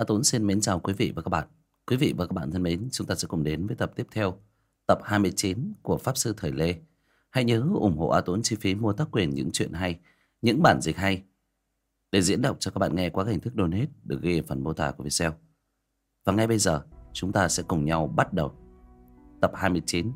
A Tuấn xin mến chào quý vị và các bạn. Quý vị và các bạn thân mến, chúng ta sẽ cùng đến với tập tiếp theo, tập 29 của Pháp Sư Thời Lê. Hãy nhớ ủng hộ A Tuấn chi phí mua tác quyền những chuyện hay, những bản dịch hay để diễn đọc cho các bạn nghe qua hình thức donate được ghi ở phần mô tả của video. Và ngay bây giờ, chúng ta sẽ cùng nhau bắt đầu tập 29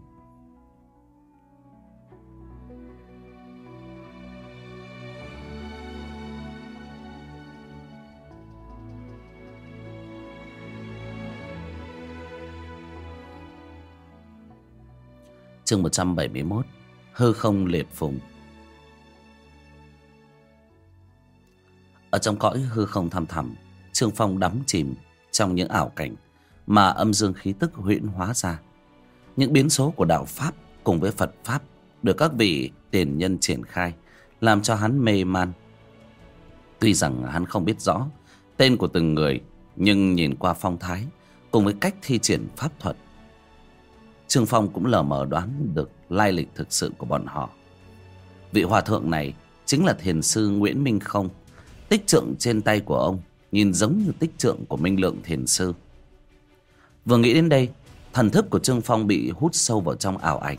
chương 171 Hư không liệt phùng. Ở trong cõi hư không thăm thẳm, Trương Phong đắm chìm trong những ảo cảnh Mà âm dương khí tức huyễn hóa ra. Những biến số của đạo Pháp cùng với Phật Pháp Được các vị tiền nhân triển khai, Làm cho hắn mê man. Tuy rằng hắn không biết rõ Tên của từng người, Nhưng nhìn qua phong thái, Cùng với cách thi triển pháp thuật Trương Phong cũng lờ mờ đoán được lai lịch thực sự của bọn họ. Vị hòa thượng này chính là thiền sư Nguyễn Minh Không. Tích trượng trên tay của ông nhìn giống như tích trượng của Minh Lượng thiền sư. Vừa nghĩ đến đây, thần thức của Trương Phong bị hút sâu vào trong ảo ảnh.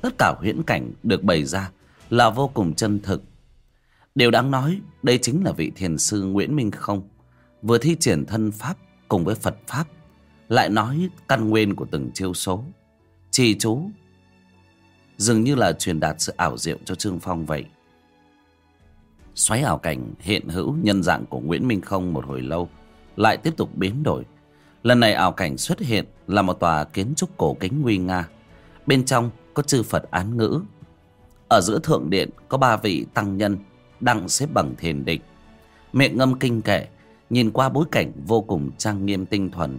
Tất cả huyễn cảnh được bày ra là vô cùng chân thực. Điều đáng nói, đây chính là vị thiền sư Nguyễn Minh Không, vừa thi triển thân pháp cùng với Phật pháp, lại nói căn nguyên của từng chiêu số Trì chú. Dường như là truyền đạt sự ảo diệu cho Trương Phong vậy. Xoáy ảo cảnh hiện hữu nhân dạng của Nguyễn Minh Không một hồi lâu, Lại tiếp tục biến đổi. Lần này ảo cảnh xuất hiện là một tòa kiến trúc cổ kính nguy nga. Bên trong có chư Phật án ngữ. Ở giữa thượng điện có ba vị tăng nhân Đang xếp bằng thiền định. Miệng ngâm kinh kệ, Nhìn qua bối cảnh vô cùng trang nghiêm tinh thuần.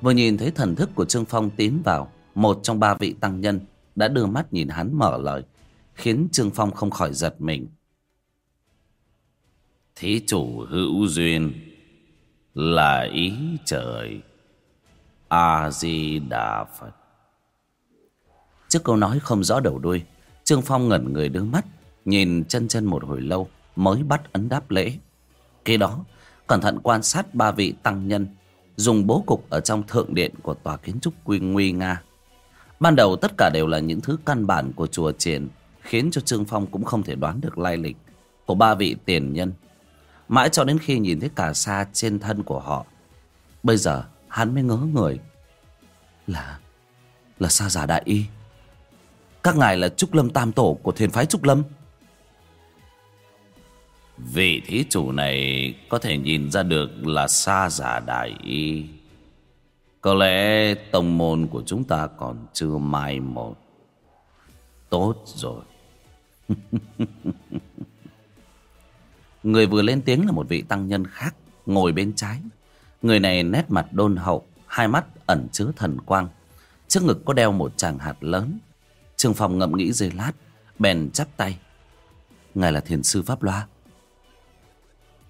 Vừa nhìn thấy thần thức của Trương Phong tiến vào một trong ba vị tăng nhân đã đưa mắt nhìn hắn mở lời, khiến Trương Phong không khỏi giật mình. Thí chủ hữu duyên là ý trời. A-di-đà Phật. Trước câu nói không rõ đầu đuôi, Trương Phong ngẩn người đưa mắt, nhìn chân chân một hồi lâu mới bắt ấn đáp lễ. Kế đó, cẩn thận quan sát ba vị tăng nhân dùng bố cục ở trong thượng điện của tòa kiến trúc quy nguy nga Ban đầu tất cả đều là những thứ căn bản của chùa triển, Khiến cho Trương Phong cũng không thể đoán được lai lịch Của ba vị tiền nhân. Mãi cho đến khi nhìn thấy cả xa trên thân của họ, Bây giờ hắn mới ngớ người. Là Là sa giả đại y? Các ngài là Trúc Lâm Tam Tổ của thiền phái Trúc Lâm? Vị thí chủ này có thể nhìn ra được là sa giả đại y có lẽ tông môn của chúng ta còn chưa mai một. Tốt rồi. Người vừa lên tiếng là một vị tăng nhân khác, ngồi bên trái. Người này nét mặt đôn hậu, hai mắt ẩn chứa thần quang. Trước ngực có đeo một tràng hạt lớn. Trương Phong ngậm nghĩ giây lát, bèn chắp tay. Ngài là thiền sư Pháp Loa.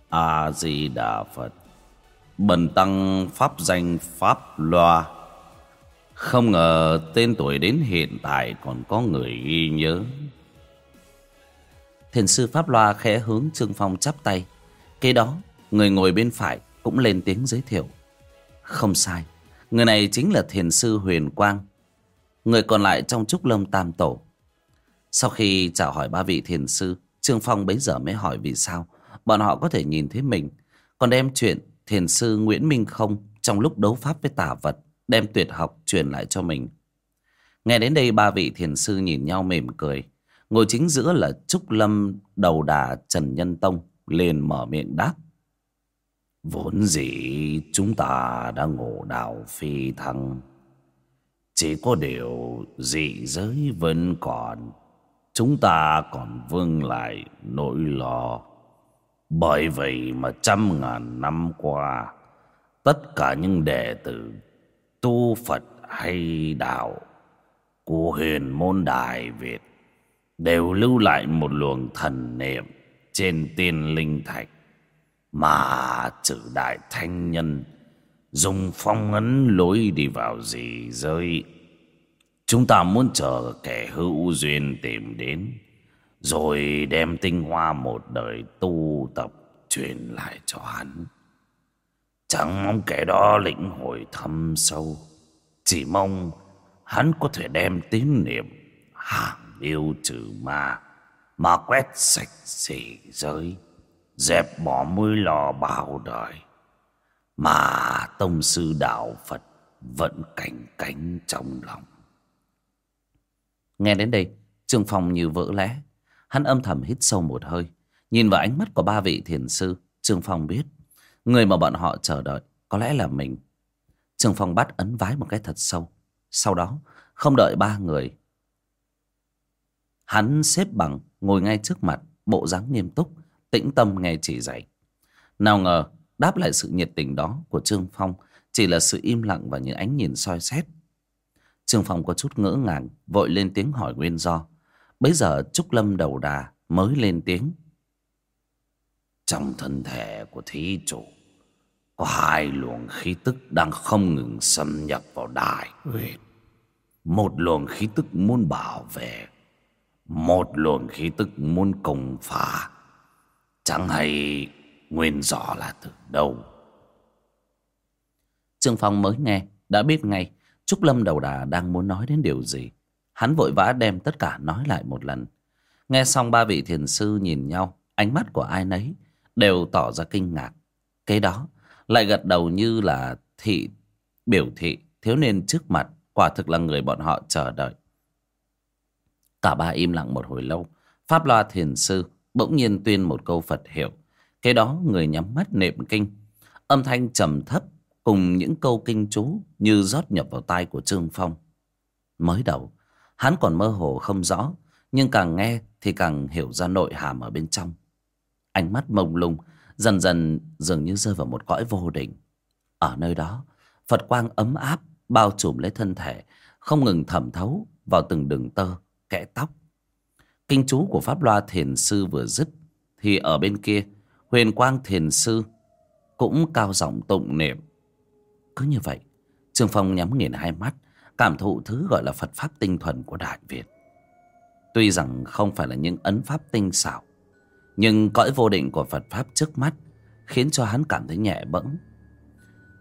A-di-đà Phật. Bần tăng pháp danh, Pháp Loa. Không ngờ tên tuổi đến hiện tại còn có người ghi nhớ. Thiền sư Pháp Loa khẽ hướng Trương Phong chắp tay. Kế đó, người ngồi bên phải cũng lên tiếng giới thiệu. Không sai, Người này chính là thiền sư Huyền Quang, Người còn lại trong Trúc Lâm Tam Tổ. Sau khi chào hỏi ba vị thiền sư, Trương Phong bấy giờ mới hỏi vì sao Bọn họ có thể nhìn thấy mình, Còn đem chuyện thiền sư Nguyễn Minh Không trong lúc đấu pháp với tà vật đem tuyệt học truyền lại cho mình. Nghe đến đây, ba vị thiền sư nhìn nhau mỉm cười. Ngồi chính giữa là Trúc Lâm, đầu đà, Trần Nhân Tông, liền mở miệng đáp. Vốn dĩ chúng ta đã ngộ đạo phi thăng. Chỉ có điều dị giới vẫn còn. Chúng ta còn vương lại nỗi lo. Bởi vậy mà trăm ngàn năm qua, Tất cả những đệ tử, Tu Phật hay Đạo Của huyền môn Đại Việt Đều lưu lại một luồng thần niệm Trên tiên linh thạch Mà chữ đại thanh nhân Dùng phong ấn lối đi vào gì rơi Chúng ta muốn chờ kẻ hữu duyên tìm đến rồi đem tinh hoa một đời tu tập truyền lại cho hắn. Chẳng mong kẻ đó lĩnh hội thâm sâu, Chỉ mong hắn có thể đem tín niệm hàng yêu trừ ma Mà quét sạch xỉ giới, Dẹp bỏ mối lo bao đời. Mà tông sư đạo Phật vẫn cảnh cánh trong lòng. Nghe đến đây, Trương Phong như vỡ lẽ. Hắn âm thầm hít sâu một hơi, Nhìn vào ánh mắt của ba vị thiền sư, Trương Phong biết, Người mà bọn họ chờ đợi Có lẽ là mình. Trương Phong bắt ấn vái một cái thật sâu, Sau đó không đợi ba người. Hắn xếp bằng, Ngồi ngay trước mặt, Bộ dáng nghiêm túc, Tĩnh tâm nghe chỉ dạy. Nào ngờ, đáp lại sự nhiệt tình đó của Trương Phong Chỉ là sự im lặng và những ánh nhìn soi xét. Trương Phong có chút ngỡ ngàng, Vội lên tiếng hỏi nguyên do. Bây giờ Trúc Lâm đầu đà mới lên tiếng. Trong thân thể của thí chủ có hai luồng khí tức đang không ngừng xâm nhập vào đại huyệt. Một luồng khí tức muốn bảo vệ một luồng khí tức muốn công phá. Chẳng hay nguyên do là từ đâu. Trương phong mới nghe đã biết ngay trúc lâm đầu đà đang muốn nói đến điều gì hắn vội vã đem tất cả nói lại một lần nghe xong ba vị thiền sư nhìn nhau ánh mắt của ai nấy đều tỏ ra kinh ngạc. Cái đó lại gật đầu như là thị biểu thị thiếu niên trước mặt quả thực là người bọn họ chờ đợi. Cả ba im lặng một hồi lâu. Pháp Loa Thiền Sư bỗng nhiên tuyên một câu Phật hiệu. Cái đó người nhắm mắt niệm kinh. Âm thanh trầm thấp cùng những câu kinh chú như rót nhập vào tai của Trương Phong. Mới đầu, hắn còn mơ hồ không rõ, nhưng càng nghe thì càng hiểu ra nội hàm ở bên trong. Ánh mắt mông lung Dần dần dường như rơi vào một cõi vô định. Ở nơi đó Phật quang ấm áp Bao trùm lấy thân thể Không ngừng thẩm thấu vào từng đường tơ Kẽ tóc. Kinh chú của Pháp Loa Thiền Sư vừa dứt Thì ở bên kia Huyền Quang Thiền Sư Cũng cao giọng tụng niệm. Cứ như vậy Trương Phong nhắm nghiền hai mắt Cảm thụ thứ gọi là Phật Pháp tinh thuần của Đại Việt. Tuy rằng không phải là những ấn pháp tinh xảo, nhưng cõi vô định của Phật Pháp trước mắt Khiến cho hắn cảm thấy nhẹ bẫng.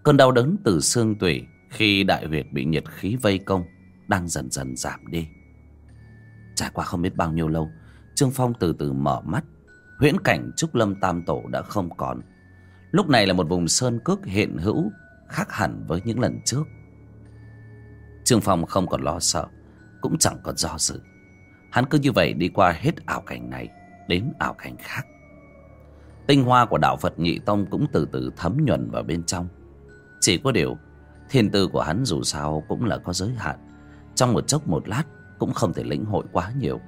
Cơn đau đớn từ xương tủy Khi đại huyệt bị nhiệt khí vây công Đang dần dần giảm đi. Trải qua không biết bao nhiêu lâu, Trương Phong từ từ mở mắt. Huyễn cảnh Trúc Lâm Tam Tổ đã không còn. Lúc này là một vùng sơn cước hiện hữu, Khác hẳn với những lần trước. Trương Phong không còn lo sợ, Cũng chẳng còn do dự. Hắn cứ như vậy đi qua hết ảo cảnh này đến ảo cảnh khác. Tinh hoa của đạo phật nhị tông cũng từ từ thấm nhuần vào bên trong. Chỉ có điều, thiên tư của hắn dù sao cũng là có giới hạn, trong một chốc một lát cũng không thể lĩnh hội quá nhiều.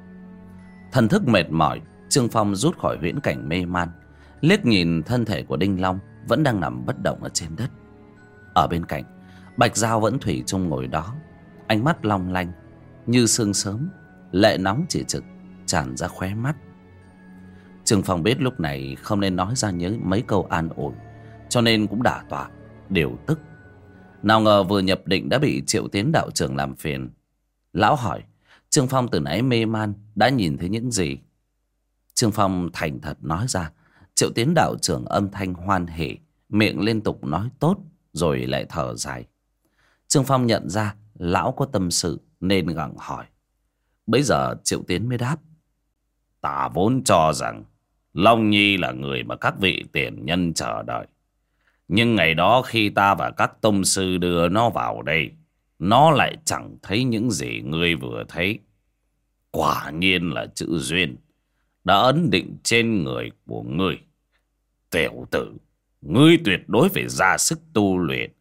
Thần thức mệt mỏi, trương phong rút khỏi huyễn cảnh mê man, liếc nhìn thân thể của đinh long vẫn đang nằm bất động ở trên đất. Ở bên cạnh, bạch giao vẫn thủy chung ngồi đó ánh mắt long lanh, như sương sớm, lệ nóng chỉ trực, tràn ra khóe mắt. Trương Phong biết lúc này không nên nói ra nhớ mấy câu an ủi, Cho nên cũng đả tọa, Điều tức. Nào ngờ vừa nhập định đã bị triệu tiến đạo trưởng làm phiền. Lão hỏi Trương Phong từ nãy mê man, Đã nhìn thấy những gì? Trương Phong thành thật nói ra, Triệu tiến đạo trưởng âm thanh hoan hỉ, Miệng liên tục nói tốt, Rồi lại thở dài. Trương Phong nhận ra Lão có tâm sự nên gặng hỏi Bây giờ Triệu Tiến mới đáp Ta vốn cho rằng Long Nhi là người mà các vị tiền nhân chờ đợi. Nhưng ngày đó khi ta và các tông sư đưa nó vào đây, nó lại chẳng thấy những gì ngươi vừa thấy. Quả nhiên là chữ duyên đã ấn định trên người của ngươi. Tiểu tử, ngươi tuyệt đối phải ra sức tu luyện,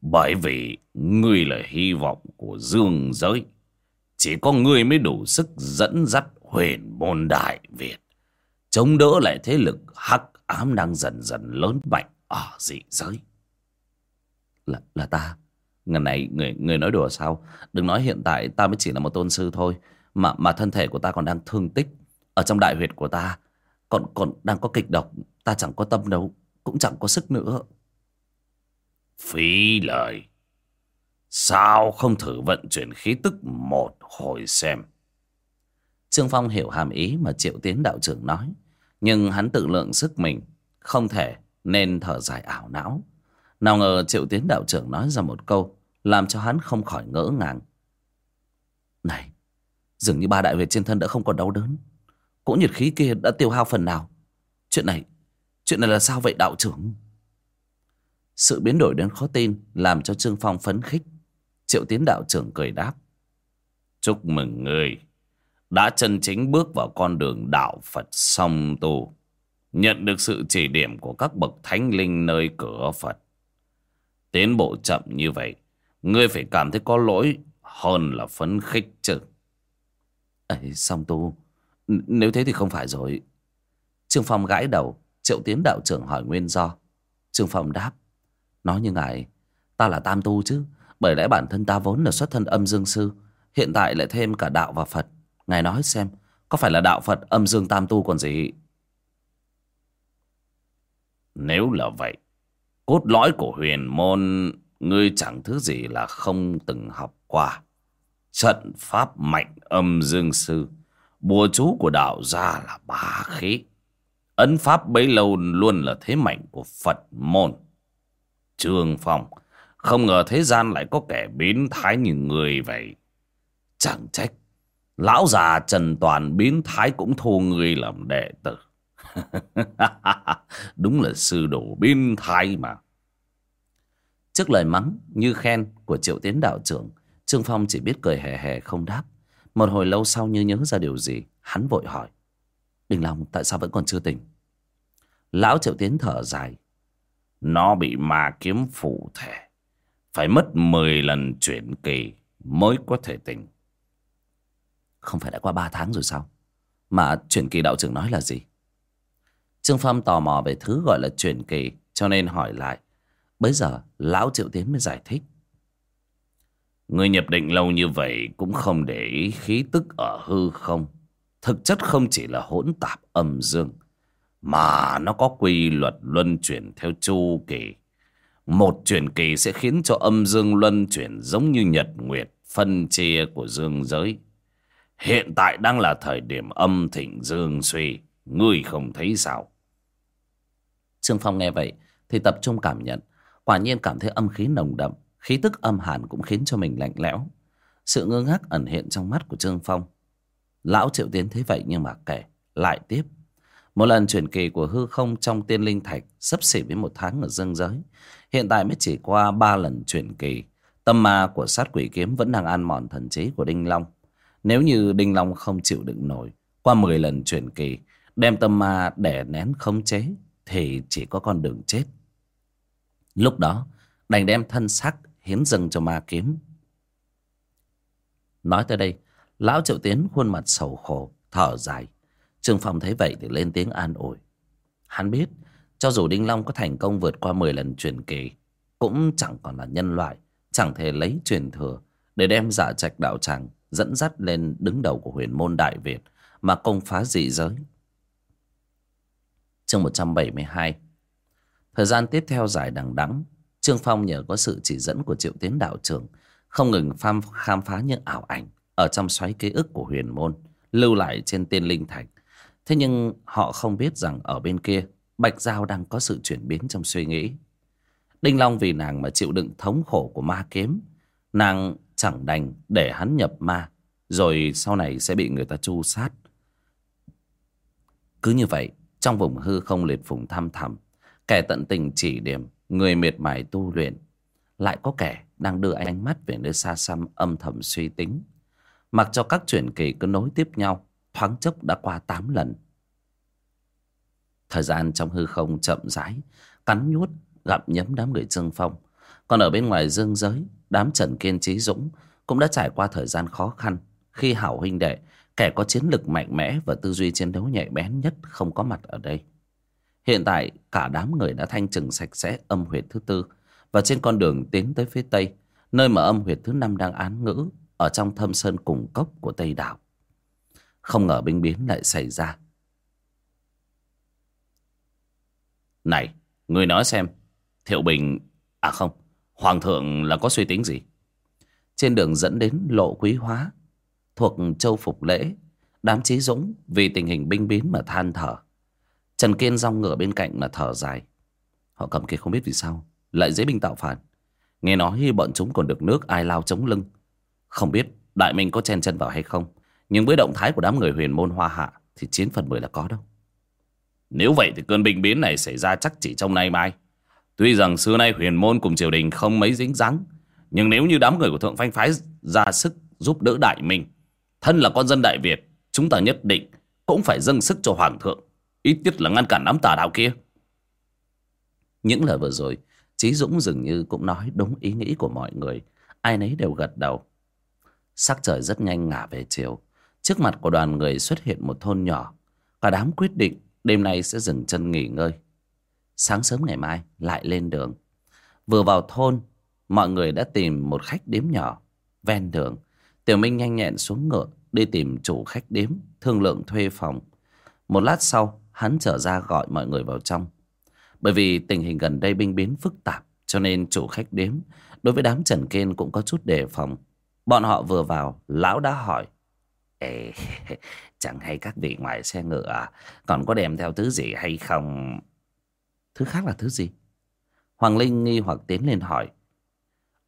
bởi vì ngươi là hy vọng của dương giới. Chỉ có ngươi mới đủ sức dẫn dắt huyền môn đại Việt. Chống đỡ lại thế lực hắc ám đang dần dần lớn mạnh ở dị giới. Là là ta. Ngày này, người người nói đùa sao? Đừng nói hiện tại ta mới chỉ là một tôn sư thôi, mà mà thân thể của ta còn đang thương tích ở trong đại huyệt của ta. Còn còn đang có kịch độc, ta chẳng có tâm đâu, cũng chẳng có sức nữa phí lời sao không thử vận chuyển khí tức một hồi xem Trương Phong hiểu hàm ý mà Triệu Tiến đạo trưởng nói. Nhưng hắn tự lượng sức mình. Không thể nên thở dài ảo não. Nào ngờ triệu tiến đạo trưởng nói ra một câu, Làm cho hắn không khỏi ngỡ ngàng Này, Dường như ba đại huyệt trên thân đã không còn đau đớn Cỗ nhiệt khí kia đã tiêu hao phần nào Chuyện này Chuyện này là sao vậy, đạo trưởng sự biến đổi đến khó tin Làm cho Trương Phong phấn khích. Triệu tiến đạo trưởng cười đáp. Chúc mừng ngươi Đã chân chính bước vào con đường đạo Phật song tu. Nhận được sự chỉ điểm của các bậc thánh linh nơi cửa Phật. Tiến bộ chậm như vậy, Ngươi phải cảm thấy có lỗi Hơn là phấn khích chứ. Ấy song tu Nếu thế thì không phải rồi. Trương Phong gãi đầu, Triệu tiến đạo trưởng hỏi nguyên do. Trương Phong đáp. Nói như ngài, Ta là tam tu chứ, Bởi lẽ bản thân ta vốn là xuất thân âm dương sư, Hiện tại lại thêm cả đạo và Phật. Ngài nói xem, Có phải là đạo Phật âm dương tam tu còn gì? Nếu là vậy, Cốt lõi của huyền môn, Ngươi chẳng thứ gì là không từng học qua. Trận pháp mạnh âm dương sư, Bùa chú của đạo gia là bá khí. Ấn pháp bấy lâu luôn là thế mạnh của Phật môn. Trương Phong Không ngờ thế gian lại có kẻ biến thái như người vậy. Chẳng trách. Lão già Trần Toàn biến thái cũng thu người làm đệ tử. Đúng là sư đồ biến thái mà. Trước lời mắng như khen của triệu tiến đạo trưởng, Trương Phong chỉ biết cười hề hề không đáp. Một hồi lâu sau như nhớ ra điều gì, Hắn vội hỏi. Đình Long, tại sao vẫn còn chưa tỉnh? Lão triệu tiến thở dài. Nó bị ma kiếm phụ thể. Phải mất 10 lần chuyển kỳ Mới có thể tỉnh. Không phải đã qua 3 tháng rồi sao? Mà chuyển kỳ đạo trưởng nói là gì? Trương Phong tò mò về thứ gọi là chuyển kỳ Cho nên hỏi lại. Bây giờ lão triệu tiến mới giải thích. Người nhập định lâu như vậy cũng không để ý khí tức ở hư không. Thực chất không chỉ là hỗn tạp âm dương, mà nó có quy luật luân chuyển theo chu kỳ. Một chuyển kỳ sẽ khiến cho âm dương luân chuyển giống như nhật nguyệt phân chia của dương giới. Hiện tại đang là thời điểm âm thịnh dương suy, ngươi không thấy sao? Trương Phong nghe vậy thì tập trung cảm nhận, quả nhiên cảm thấy âm khí nồng đậm, khí tức âm hàn cũng khiến cho mình lạnh lẽo sự ngơ ngác ẩn hiện trong mắt của trương phong lão triệu tiến thấy vậy nhưng mà kể lại tiếp một lần chuyển kỳ của hư không trong tiên linh thạch sấp xỉ với một tháng ở dương giới. Hiện tại mới chỉ qua ba lần chuyển kỳ. Tâm ma của sát quỷ kiếm vẫn đang ăn mòn thần trí của đinh long. Nếu như đinh long không chịu đựng nổi, qua mười lần chuyển kỳ, đem tâm ma đè nén khống chế, thì chỉ có con đường chết. Lúc đó, đành đem thân xác hiến dâng cho ma kiếm. Nói tới đây, lão triệu tiến khuôn mặt sầu khổ, thở dài trương phong thấy vậy thì lên tiếng an ủi. Hắn biết cho dù đinh long có thành công vượt qua mười lần truyền kỳ cũng chẳng còn là nhân loại chẳng thể lấy truyền thừa để đem giả trạch đạo tràng dẫn dắt lên đứng đầu của huyền môn đại việt mà công phá dị giới. Chương một trăm bảy mươi hai. Thời gian tiếp theo dài đằng đẵng Trương Phong nhờ có sự chỉ dẫn của triệu tiến đạo trưởng không ngừng pham, khám phá những ảo ảnh ở trong xoáy ký ức của huyền môn lưu lại trên tiên linh thạch. Thế nhưng họ không biết rằng ở bên kia Bạch Giao đang có sự chuyển biến trong suy nghĩ. Đinh Long vì nàng mà chịu đựng thống khổ của ma kiếm. Nàng chẳng đành để hắn nhập ma rồi sau này sẽ bị người ta chu sát. Cứ như vậy, trong vùng hư không liệt phùng thăm thẳm, kẻ tận tình chỉ điểm người miệt mài tu luyện lại có kẻ đang đưa ánh mắt về nơi xa xăm âm thầm suy tính mặc cho các chuyển kỳ cứ nối tiếp nhau thoáng chốc đã qua tám lần. Thời gian trong hư không chậm rãi cắn nhuốt gặm nhấm đám người trương phong. Còn ở bên ngoài dương giới đám trần kiên trí dũng cũng đã trải qua thời gian khó khăn khi hảo huynh đệ kẻ có chiến lực mạnh mẽ và tư duy chiến đấu nhạy bén nhất không có mặt ở đây. Hiện tại cả đám người đã thanh trừng sạch sẽ âm huyệt thứ tư và trên con đường tiến tới phía tây, nơi mà âm huyệt thứ năm đang án ngữ ở trong thâm sơn cùng cốc của Tây Đảo. Không ngờ binh biến lại xảy ra. Này, người nói xem, Thiệu Bình, à không, Hoàng thượng là có suy tính gì? Trên đường dẫn đến lộ quý hóa, thuộc châu Phục Lễ, đám trí dũng vì tình hình binh biến mà than thở. Trần Kiên rong ngựa bên cạnh mà thở dài. Họ cầm kia không biết vì sao. lại dễ binh tạo phản nghe nói bọn chúng còn được nước ai lao chống lưng không biết đại minh có chen chân vào hay không nhưng với động thái của đám người huyền môn hoa hạ thì chiến phần mười là có đâu. Nếu vậy thì cơn bình biến này xảy ra chắc chỉ trong nay mai. Tuy rằng xưa nay huyền môn cùng triều đình không mấy dính dáng, nhưng nếu như đám người của thượng phanh phái ra sức giúp đỡ đại minh, thân là con dân đại việt, chúng ta nhất định cũng phải dâng sức cho hoàng thượng, ít nhất là ngăn cản đám tà đạo kia. Những lời vừa rồi, Chí Dũng dường như cũng nói đúng ý nghĩ của mọi người. Ai nấy đều gật đầu. Sắc trời rất nhanh ngả về chiều trước mặt của đoàn người xuất hiện một thôn nhỏ. Cả đám quyết định đêm nay sẽ dừng chân nghỉ ngơi. Sáng sớm ngày mai lại lên đường. Vừa vào thôn, mọi người đã tìm một khách điếm nhỏ, ven đường. Tiểu minh nhanh nhẹn xuống ngựa đi tìm chủ khách điếm, thương lượng thuê phòng. Một lát sau, hắn trở ra gọi mọi người vào trong. Bởi vì tình hình gần đây binh biến phức tạp, cho nên chủ khách điếm đối với đám trần kiên cũng có chút đề phòng. Bọn họ vừa vào, lão đã hỏi Ê, chẳng hay các vị ngoài xe ngựa à, còn có đem theo thứ gì hay không? Thứ khác là thứ gì? Hoàng Linh nghi hoặc tiến lên hỏi.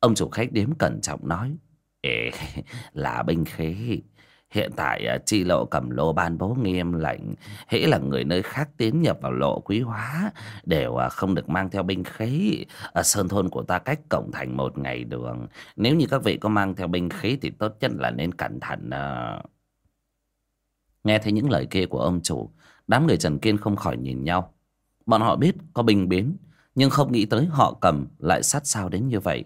Ông chủ khách đếm cẩn trọng nói. Ê, là binh khí. Hiện tại à, chi lộ cầm lô ban bố nghiêm lệnh hễ là người nơi khác tiến nhập vào lộ quý hóa đều à, không được mang theo binh khí ở sơn thôn của ta cách cổng thành một ngày đường nếu như các vị có mang theo binh khí thì tốt nhất là nên cẩn thận nghe thấy những lời kia của ông chủ, đám người trần kiên không khỏi nhìn nhau. Bọn họ biết có binh biến, nhưng không nghĩ tới họ cầm lại sát sao đến như vậy.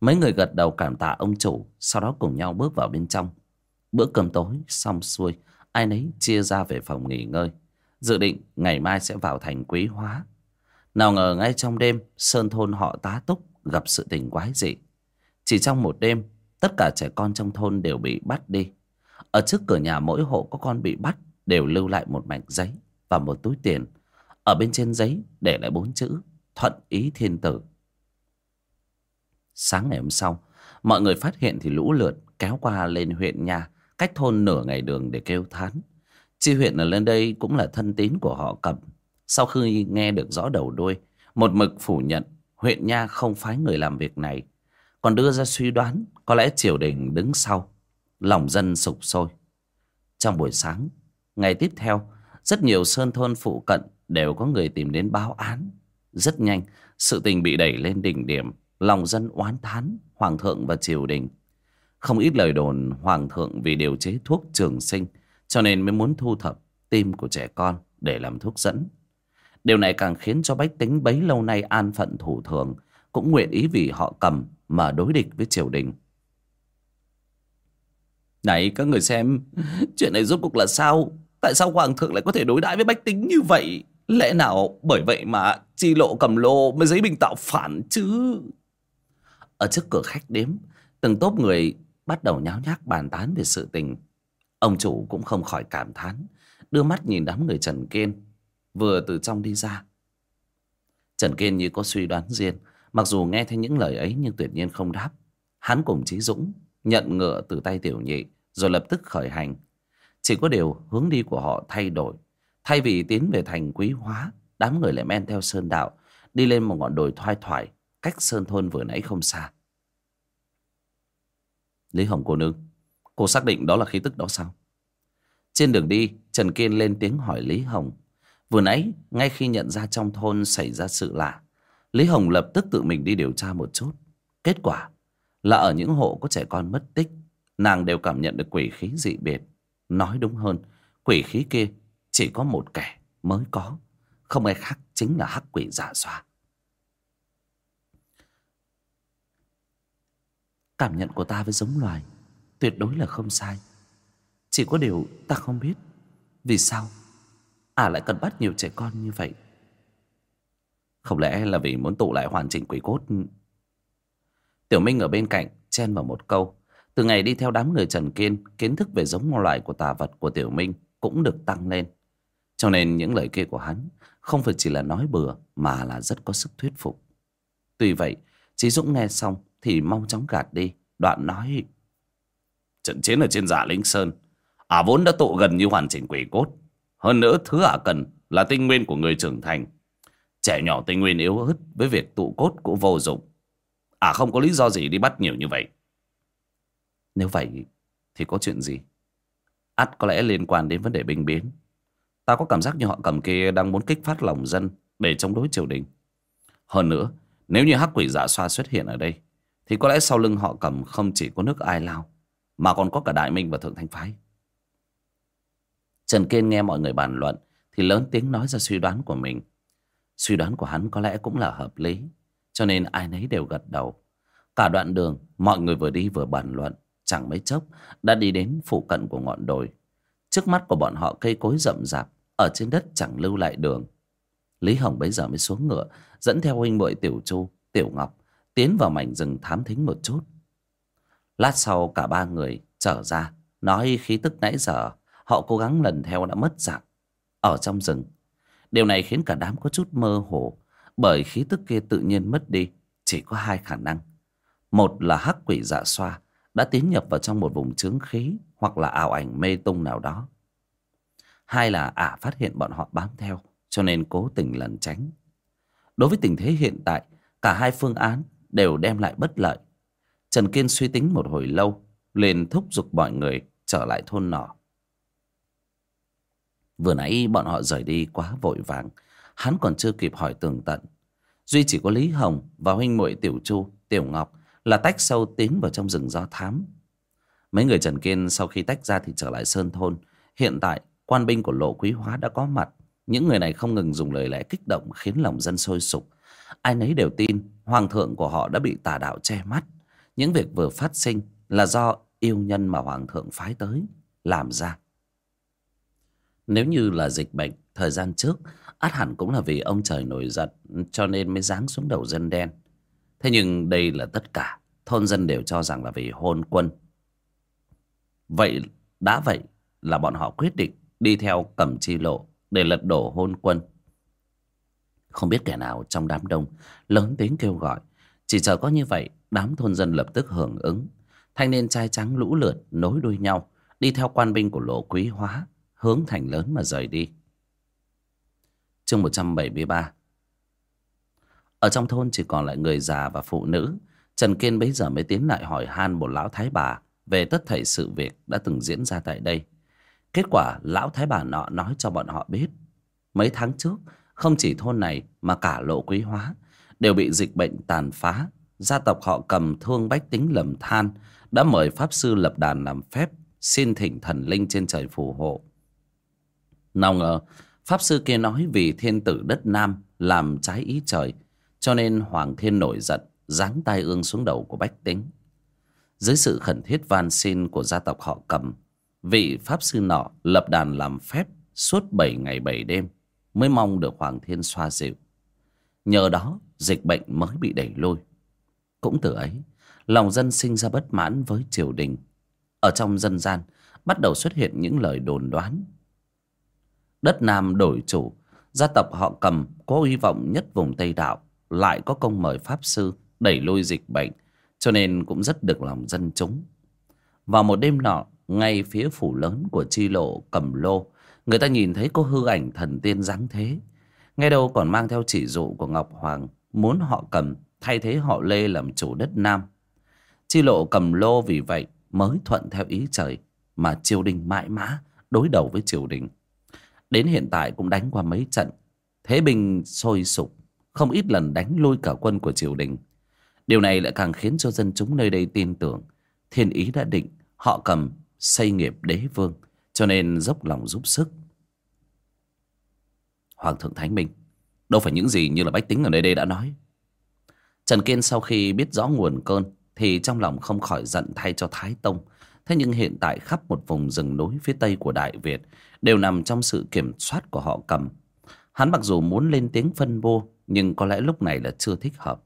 Mấy người gật đầu cảm tạ ông chủ, sau đó cùng nhau bước vào bên trong. Bữa cơm tối xong xuôi, Ai nấy chia ra về phòng nghỉ ngơi. Dự định ngày mai sẽ vào thành quý hóa. Nào ngờ ngay trong đêm, Sơn thôn họ tá túc Gặp sự tình quái dị. Chỉ trong một đêm, Tất cả trẻ con trong thôn đều bị bắt đi. Ở trước cửa nhà mỗi hộ có con bị bắt Đều lưu lại một mảnh giấy Và một túi tiền. Ở bên trên giấy để lại bốn chữ, Thuận ý thiên tử. Sáng ngày hôm sau, Mọi người phát hiện thì lũ lượt kéo qua lên huyện nhà, cách thôn nửa ngày đường để kêu thán. Chi huyện ở lên đây cũng là thân tín của họ cầm. Sau khi nghe được rõ đầu đuôi, một mực phủ nhận huyện nha không phái người làm việc này. Còn đưa ra suy đoán, có lẽ triều đình đứng sau lòng dân sục sôi trong buổi sáng, ngày tiếp theo, rất nhiều sơn thôn phụ cận đều có người tìm đến báo án rất nhanh, sự tình bị đẩy lên đỉnh điểm, lòng dân oán thán, hoàng thượng và triều đình không ít lời đồn hoàng thượng vì điều chế thuốc trường sinh, cho nên mới muốn thu thập tim của trẻ con để làm thuốc dẫn. Điều này càng khiến cho bách tính bấy lâu nay an phận thủ thường, cũng nguyện ý vì họ cầm mà đối địch với triều đình. Này các người xem, chuyện này rốt cuộc là sao? Tại sao hoàng thượng lại có thể đối đãi với bách tính như vậy? Lẽ nào bởi vậy mà chi lộ cầm lô mới giấy bình tạo phản chứ? Ở trước cửa khách đếm, từng tốp người bắt đầu nháo nhác bàn tán về sự tình ông chủ cũng không khỏi cảm thán đưa mắt nhìn đám người trần kiên vừa từ trong đi ra trần kiên như có suy đoán riêng mặc dù nghe thấy những lời ấy nhưng tuyệt nhiên không đáp hắn cùng trí dũng nhận ngựa từ tay tiểu nhị rồi lập tức khởi hành. Chỉ có điều hướng đi của họ thay đổi. Thay vì tiến về thành quý hóa, đám người lại men theo sơn đạo, đi lên một ngọn đồi thoai thoải cách sơn thôn vừa nãy không xa. Lý Hồng cô nương, Cô xác định đó là khí tức đó sao? Trên đường đi, Trần Kiên lên tiếng hỏi Lý Hồng. Vừa nãy, ngay khi nhận ra trong thôn xảy ra sự lạ, Lý Hồng lập tức tự mình đi điều tra một chút. Kết quả là ở những hộ có trẻ con mất tích Nàng đều cảm nhận được quỷ khí dị biệt. Nói đúng hơn, Quỷ khí kia chỉ có một kẻ mới có, Không ai khác chính là hắc quỷ giả xoa. Cảm nhận của ta với giống loài Tuyệt đối là không sai. Chỉ có điều ta không biết Vì sao À lại cần bắt nhiều trẻ con như vậy. Không lẽ là vì muốn tụ lại hoàn chỉnh quỷ cốt? Tiểu Minh ở bên cạnh Chen vào một câu. Từ ngày đi theo đám người Trần Kiên, Kiến thức về giống loài của tà vật của Tiểu Minh Cũng được tăng lên Cho nên những lời kia của hắn Không phải chỉ là nói bừa Mà là rất có sức thuyết phục Tuy vậy, Chí Dũng nghe xong thì mau chóng gạt đi, đoạn nói, trận chiến ở trên giả Linh sơn, ả vốn đã tụ gần như hoàn chỉnh quỷ cốt hơn nữa, thứ ả cần là tinh nguyên của người trưởng thành Trẻ nhỏ tinh nguyên yếu ớt với việc tụ cốt cũng vô dụng. À không có lý do gì đi bắt nhiều như vậy. Nếu vậy thì có chuyện gì? ắt có lẽ liên quan đến vấn đề binh biến. Ta có cảm giác như họ cầm kia đang muốn kích phát lòng dân để chống đối triều đình. Hơn nữa, nếu như hắc quỷ dạ xoa xuất hiện ở đây, thì có lẽ sau lưng họ cầm không chỉ có nước ai lao, mà còn có cả Đại Minh và Thượng Thanh Phái. Trần Kiên nghe mọi người bàn luận, thì lớn tiếng nói ra suy đoán của mình. Suy đoán của hắn có lẽ cũng là hợp lý, cho nên ai nấy đều gật đầu. Cả đoạn đường, mọi người vừa đi vừa bàn luận chẳng mấy chốc, đã đi đến phụ cận của ngọn đồi. Trước mắt của bọn họ cây cối rậm rạp, ở trên đất chẳng lưu lại đường. Lý hồng bấy giờ mới xuống ngựa, dẫn theo huynh muội tiểu chu, tiểu ngọc, tiến vào mảnh rừng thám thính một chút. Lát sau cả ba người trở ra, nói khí tức nãy giờ, họ cố gắng lần theo đã mất dạng, ở trong rừng. Điều này khiến cả đám có chút mơ hồ, bởi khí tức kia tự nhiên mất đi, chỉ có hai khả năng. Một là hắc quỷ dạ xoa đã tiến nhập vào trong một vùng chướng khí hoặc là ảo ảnh mê tung nào đó. Hai là ả phát hiện bọn họ bám theo cho nên cố tình lẩn tránh. Đối với tình thế hiện tại, cả hai phương án đều đem lại bất lợi. Trần Kiên suy tính một hồi lâu, liền thúc giục mọi người trở lại thôn nọ. Vừa nãy bọn họ rời đi quá vội vàng, hắn còn chưa kịp hỏi tường tận. Duy chỉ có Lý Hồng và huynh muội Tiểu Chu, Tiểu Ngọc là tách sâu tiến vào trong rừng do thám. Mấy người Trần Kiên sau khi tách ra thì trở lại Sơn Thôn. Hiện tại, quan binh của Lộ Quý Hóa đã có mặt. Những người này không ngừng dùng lời lẽ kích động khiến lòng dân sôi sục. Ai nấy đều tin hoàng thượng của họ đã bị tà đạo che mắt. Những việc vừa phát sinh là do yêu nhân mà hoàng thượng phái tới làm ra. Nếu như là dịch bệnh thời gian trước, át hẳn cũng là vì ông trời nổi giận cho nên mới giáng xuống đầu dân đen. Thế nhưng đây là tất cả. Thôn dân đều cho rằng là vì hôn quân. Vậy, đã vậy là bọn họ quyết định Đi theo cầm chi lộ Để lật đổ hôn quân. Không biết kẻ nào trong đám đông Lớn tiếng kêu gọi. Chỉ chờ có như vậy, Đám thôn dân lập tức hưởng ứng. Thanh niên trai trắng lũ lượt nối đuôi nhau, Đi theo quan binh của lộ quý hóa Hướng thành lớn mà rời đi. Chương 173 ở trong thôn chỉ còn lại người già và phụ nữ. Trần Kiên bấy giờ mới tiến lại hỏi han một lão thái bà Về tất thảy sự việc đã từng diễn ra tại đây. Kết quả, lão thái bà nọ nói cho bọn họ biết. Mấy tháng trước, Không chỉ thôn này mà cả lộ quý hóa Đều bị dịch bệnh tàn phá. Gia tộc họ cầm thương bách tính lầm than Đã mời Pháp Sư lập đàn làm phép, Xin thỉnh thần linh trên trời phù hộ. Nào ngờ, Pháp Sư kia nói vì thiên tử đất Nam Làm trái ý trời cho nên Hoàng Thiên nổi giận, Giáng tai ương xuống đầu của Bách Tính. Dưới sự khẩn thiết van xin của gia tộc họ cầm, Vị Pháp Sư nọ lập đàn làm phép Suốt bảy ngày bảy đêm Mới mong được Hoàng Thiên xoa dịu. Nhờ đó, dịch bệnh mới bị đẩy lùi. Cũng từ ấy, Lòng dân sinh ra bất mãn với triều đình. Ở trong dân gian, Bắt đầu xuất hiện những lời đồn đoán. Đất Nam đổi chủ, Gia tộc họ cầm có hy vọng nhất vùng Tây Đạo lại có công mời pháp sư đẩy lui dịch bệnh, cho nên cũng rất được lòng dân chúng. Vào một đêm nọ, ngay phía phủ lớn của chi lộ cầm lô, người ta nhìn thấy có hư ảnh thần tiên dáng thế. Ngay đâu còn mang theo chỉ dụ của ngọc hoàng, muốn họ cầm, thay thế họ lê làm chủ đất nam. Chi lộ cầm lô vì vậy mới thuận theo ý trời, mà triều đình mãi mã đối đầu với triều đình. Đến hiện tại cũng đánh qua mấy trận, thế binh sôi sục không ít lần đánh lôi cả quân của triều đình. Điều này lại càng khiến cho dân chúng nơi đây tin tưởng thiên ý đã định, họ cầm, xây nghiệp đế vương, cho nên dốc lòng giúp sức. Hoàng thượng Thánh Minh, đâu phải những gì như là bách tính ở nơi đây đã nói. Trần Kiên sau khi biết rõ nguồn cơn, thì trong lòng không khỏi giận thay cho Thái Tông. Thế nhưng hiện tại khắp một vùng rừng núi phía tây của Đại Việt đều nằm trong sự kiểm soát của họ cầm. Hắn mặc dù muốn lên tiếng phân bô nhưng có lẽ lúc này là chưa thích hợp.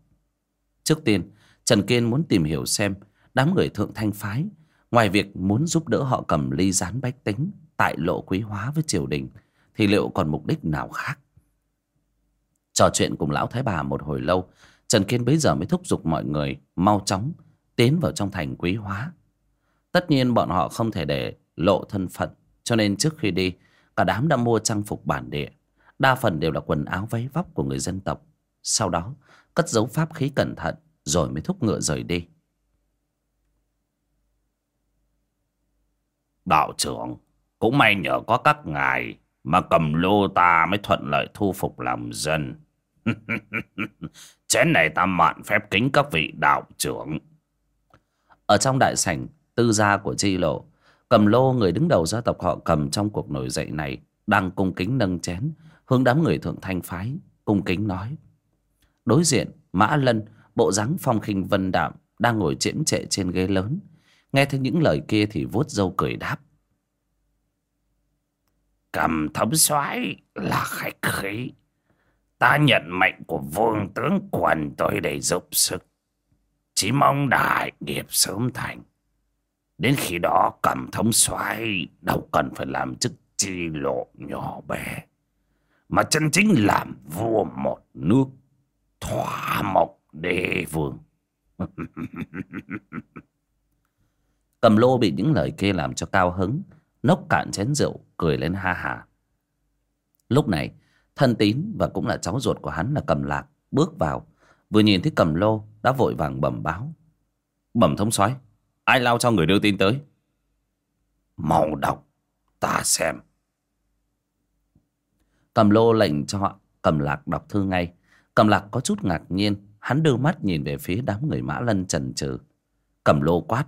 Trước tiên, Trần Kiên muốn tìm hiểu xem đám người thượng thanh phái, ngoài việc muốn giúp đỡ họ cầm ly gián bách tính tại lộ quý hóa với triều đình, thì liệu còn mục đích nào khác? Trò chuyện cùng lão thái bà một hồi lâu, Trần Kiên bấy giờ mới thúc giục mọi người mau chóng tiến vào trong thành quý hóa. Tất nhiên bọn họ không thể để lộ thân phận, cho nên trước khi đi, cả đám đã mua trang phục bản địa đa phần đều là quần áo váy vóc của người dân tộc. Sau đó cất giấu pháp khí cẩn thận rồi mới thúc ngựa rời đi. Đạo trưởng cũng may nhờ có các ngài mà cầm lô ta mới thuận lợi thu phục lòng dân. Chén này ta mạn phép kính các vị đạo trưởng. Ở trong đại sảnh tư gia của chi lộ cầm lô người đứng đầu gia tộc họ cầm trong cuộc nổi dậy này đang cung kính nâng chén hướng đám người thượng thanh phái, cung kính nói, đối diện, mã lân, bộ dáng phong khinh vân đạm, đang ngồi chiếm trệ trên ghế lớn. Nghe thấy những lời kia thì vuốt râu cười đáp, cầm thấm soái là khách khí. Ta nhận mệnh của vương tướng quần tôi để giúp sức. Chỉ mong đại nghiệp sớm thành. Đến khi đó cầm thống soái đâu cần phải làm chức chi lộ nhỏ bé mà chân chính làm vua một nước thỏa mộc đế vương. Cầm lô bị những lời kia làm cho cao hứng, nốc cạn chén rượu, cười lên ha hà. Lúc này, thân tín và cũng là cháu ruột của hắn là cầm lạc bước vào, vừa nhìn thấy cầm lô đã vội vàng bẩm báo. Bẩm thống soái, ai lao cho người đưa tin tới? Mau đọc, ta xem cầm lô lệnh cho họ. Cầm lạc đọc thư ngay. Cầm lạc có chút ngạc nhiên. Hắn đưa mắt nhìn về phía đám người mã lân trần trừ cầm lô quát.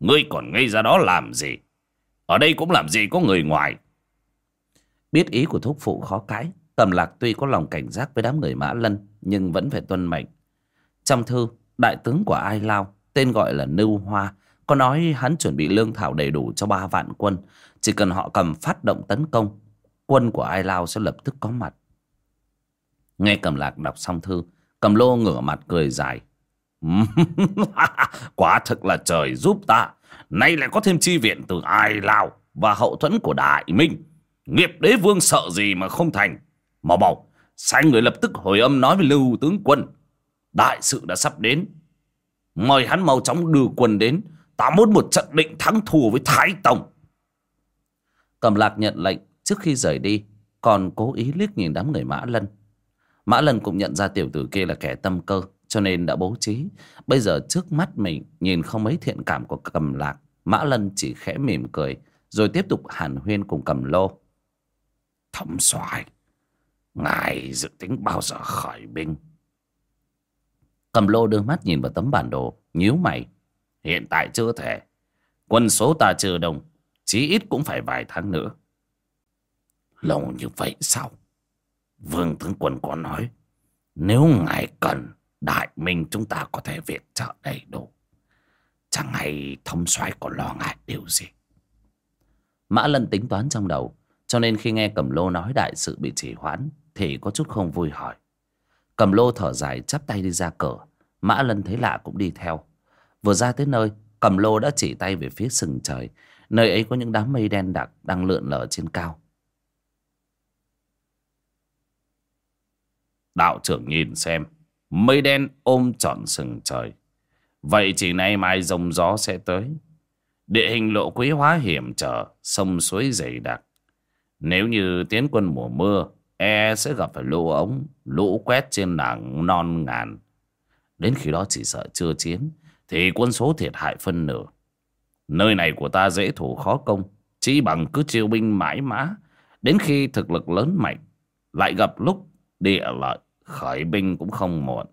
Ngươi còn ngây ra đó làm gì? Ở đây cũng làm gì có người ngoài? Biết ý của thúc phụ khó cãi cầm lạc tuy có lòng cảnh giác với đám người mã lân, nhưng vẫn phải tuân mệnh. Trong thư, đại tướng của ai lao, tên gọi là nưu hoa, có nói hắn chuẩn bị lương thảo đầy đủ cho ba vạn quân. Chỉ cần họ cầm phát động tấn công quân của ai lao sẽ lập tức có mặt. Nghe cầm lạc đọc xong thư, cầm lô ngửa mặt cười dài. Quá thực là trời giúp ta. Nay lại có thêm chi viện từ ai lao và hậu thuẫn của đại minh. Nghiệp đế vương sợ gì mà không thành? Mò bầu. sai người lập tức hồi âm nói với lưu tướng quân. Đại sự đã sắp đến. Mời hắn mau chóng đưa quân đến. Ta muốn một trận định thắng thù với thái tông. Cầm lạc nhận lệnh trước khi rời đi, còn cố ý liếc nhìn đám người mã lân. Mã lân cũng nhận ra tiểu tử kia là kẻ tâm cơ, cho nên đã bố trí. Bây giờ trước mắt mình nhìn không mấy thiện cảm của cầm lạc, mã lân chỉ khẽ mỉm cười, rồi tiếp tục hàn huyên cùng cầm lô. Thống soái, ngài dự tính bao giờ khởi binh? Cầm lô đưa mắt nhìn vào tấm bản đồ, nhíu mày. Hiện tại chưa thể. Quân số ta chưa đông, chí ít cũng phải vài tháng nữa lâu như vậy sao? Vương tướng quân có nói, nếu ngài cần, đại minh chúng ta có thể viện trợ đầy đủ. Chẳng hay thông soái có lo ngại điều gì? Mã lân tính toán trong đầu, cho nên khi nghe cầm lô nói đại sự bị trì hoãn thì có chút không vui hỏi. Cầm lô thở dài chắp tay đi ra cửa. Mã lân thấy lạ cũng đi theo. Vừa ra tới nơi cầm lô đã chỉ tay về phía sừng trời. Nơi ấy có những đám mây đen đặc đang lượn lờ trên cao. Đạo trưởng nhìn xem. Mây đen ôm trọn sừng trời. Vậy chỉ nay mai rồng gió sẽ tới. Địa hình lộ quý hóa hiểm trở, sông suối dày đặc. Nếu như tiến quân mùa mưa e sẽ gặp phải lũ ống, lũ quét trên đảng non ngàn. Đến khi đó chỉ sợ chưa chiến, thì quân số thiệt hại phân nửa. Nơi này của ta dễ thủ khó công, chỉ bằng cứ chiêu binh mãi mã. Đến khi thực lực lớn mạnh, lại gặp lúc địa lợi, khởi binh cũng không muộn.